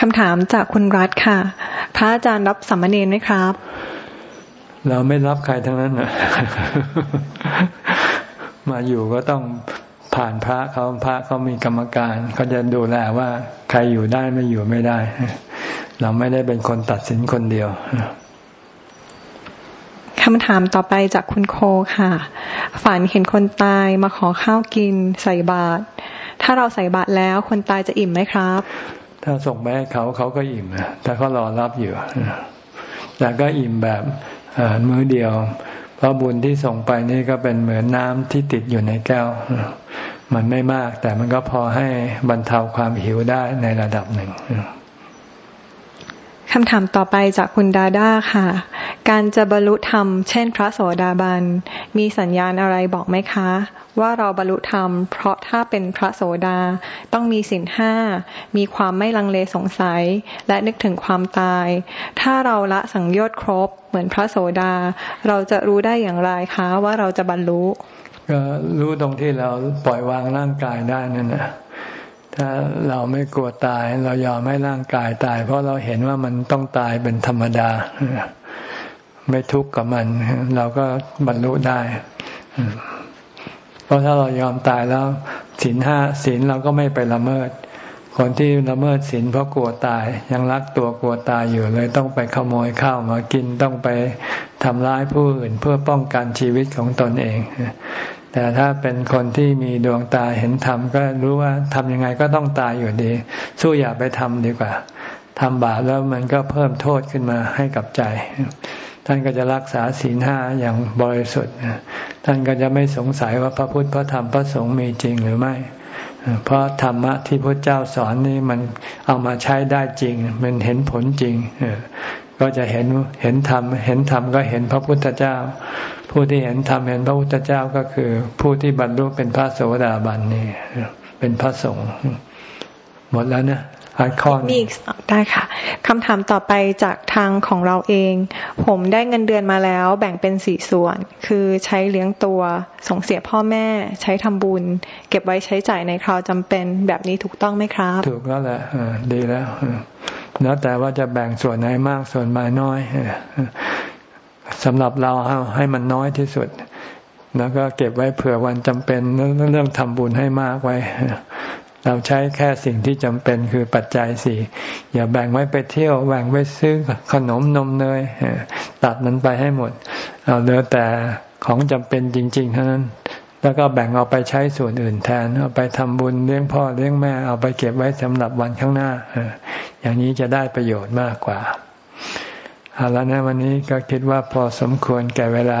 S2: คำถามจากคุณรัฐค่ะ พระอาจารย์รับสัมมาเนรไหมครับ
S1: เราไม่รับใครทั้งนั้นนะมาอยู่ก็ต้องผ่านพระเขาพระเขามีกรรมการเขาจะดูแลว่าใครอยู่ได้ไม่อยู่ไม่ได้ เราไม่ได้เป็นคนตัดสินคนเดียว
S2: คำถามต่อไปจากคุณโคค่ะ ฝันเห็นคนตายมาขอข้าวกินใส่บาตรถ้าเราใส่บาตรแล้วคนตายจะอิ่มไหมครับ
S1: ถ้าส่งไปให้เขาเขาก็อิ่มแต่เขารอรับอยู่แต่ก็อิ่มแบบ มื้อเดียว เพราะบุญที่ส่งไปนี่ก็เป็นเหมือนน้ำที่ติดอยู่ในแก้ว มันไม่มากแต่มันก็พอให้บรรเทาความหิวได้ในระดับหนึ่ง
S2: คำถามต่อไปจากคุณดาด้าค่ะ การจะบรรลุธรรม เช่น พระโสดาบัน มีสัญญาณอะไรบอกไหมคะ ว่าเราบรรลุธรรม เพราะถ้าเป็นพระโสดา ต้องมีสินห้า มีความไม่ลังเลสงสัย และนึกถึงความตาย ถ้าเราละสังโยชน์ครบ เหมือนพระโสดา เราจะรู้ได้อย่างไรคะว่าเราจะบรรลุ
S1: ก็รู้ตรงที่เราปล่อยวางร่างกายได้นั่นแหละถ้าเราไม่กลัวตาย เรายอมให้ร่างกายตาย เพราะเราเห็นว่ามันต้องตายเป็นธรรมดา ไม่ทุกข์กับมัน เราก็บรรลุได้ เพราะถ้าเรายอมตายแล้วศีลห้าศีลเราก็ไม่ไปละเมิด คนที่ละเมิดศีลเพราะกลัวตาย ยังรักตัวกลัวตายอยู่เลย ต้องไปขโมยข้าวมากินต้องไปทำร้ายผู้อื่นเพื่อป้องกันชีวิตของตนเอง แต่ถ้าเป็นคนที่มีดวงตาเห็นธรรมก็รู้ว่าทำยังไงก็ต้องตายอยู่ดี สู้อย่าไปทำดีกว่าทำบาปแล้วมันก็เพิ่มโทษขึ้นมาให้กับใจ ท่านก็จะรักษาศีลห้าอย่างบริสุทธิ์ท่านก็จะไม่สงสัยว่าพระพุทธพระธรรมพระสงฆ์มีจริงหรือไม่ เพราะธรรมะที่พระเจ้าสอนนี่มันเอามาใช้ได้จริง มันเห็นผลจริงก็จะเห็นเห็นธรรม เห็นธรรมก็เห็นพระพุทธเจ้า ผู้ที่เห็นธรรมเห็นพระพุทธเจ้าก็คือ ผู้ที่บรรลุเป็นพระโสดาบันนี่เป็นพระสงฆ์หมดแล้วนะอัด ข้อ
S2: มีอีกได้ค่ะคำถามต่อไปจากทางของเราเอง ผมได้เงินเดือนมาแล้ว แบ่งเป็นสี่ส่วน คือใช้เลี้ยงตัวส่งเสียพ่อแม่ ใช้ทำบุญ เก็บไว้ใช้จ่ายในคราวจำเป็นแบบนี้ถูกต้องไหมครับ
S1: ถูกแล้วแหละดีแล้วแล้วแต่ว่าจะแบ่งส่วนไหนมากส่วนมน้อยสำหรับเราให้มันน้อยที่สุด แล้วก็เก็บไว้เผื่อวันจำเป็นเรื่องทำบุญให้มากไว้ เราใช้แค่สิ่งที่จำเป็นคือปัจจัยสี่อย่าแบ่งไว้ไปเที่ยวแบ่งไว้ซื้อขนมนมเนยตัดมันไปให้หมด เอาเหลือแต่ของจำเป็นจริง ๆ เท่านั้น แล้วก็แบ่งเอาไปใช้ส่วนอื่นแทน เอาไปทำบุญเลี้ยงพ่อเลี้ยงแม่เอาไปเก็บไว้สำหรับวันข้างหน้าอย่างนี้จะได้ประโยชน์มากกว่าเอาละนะวันนี้ก็คิดว่าพอสมควรแก่เวลา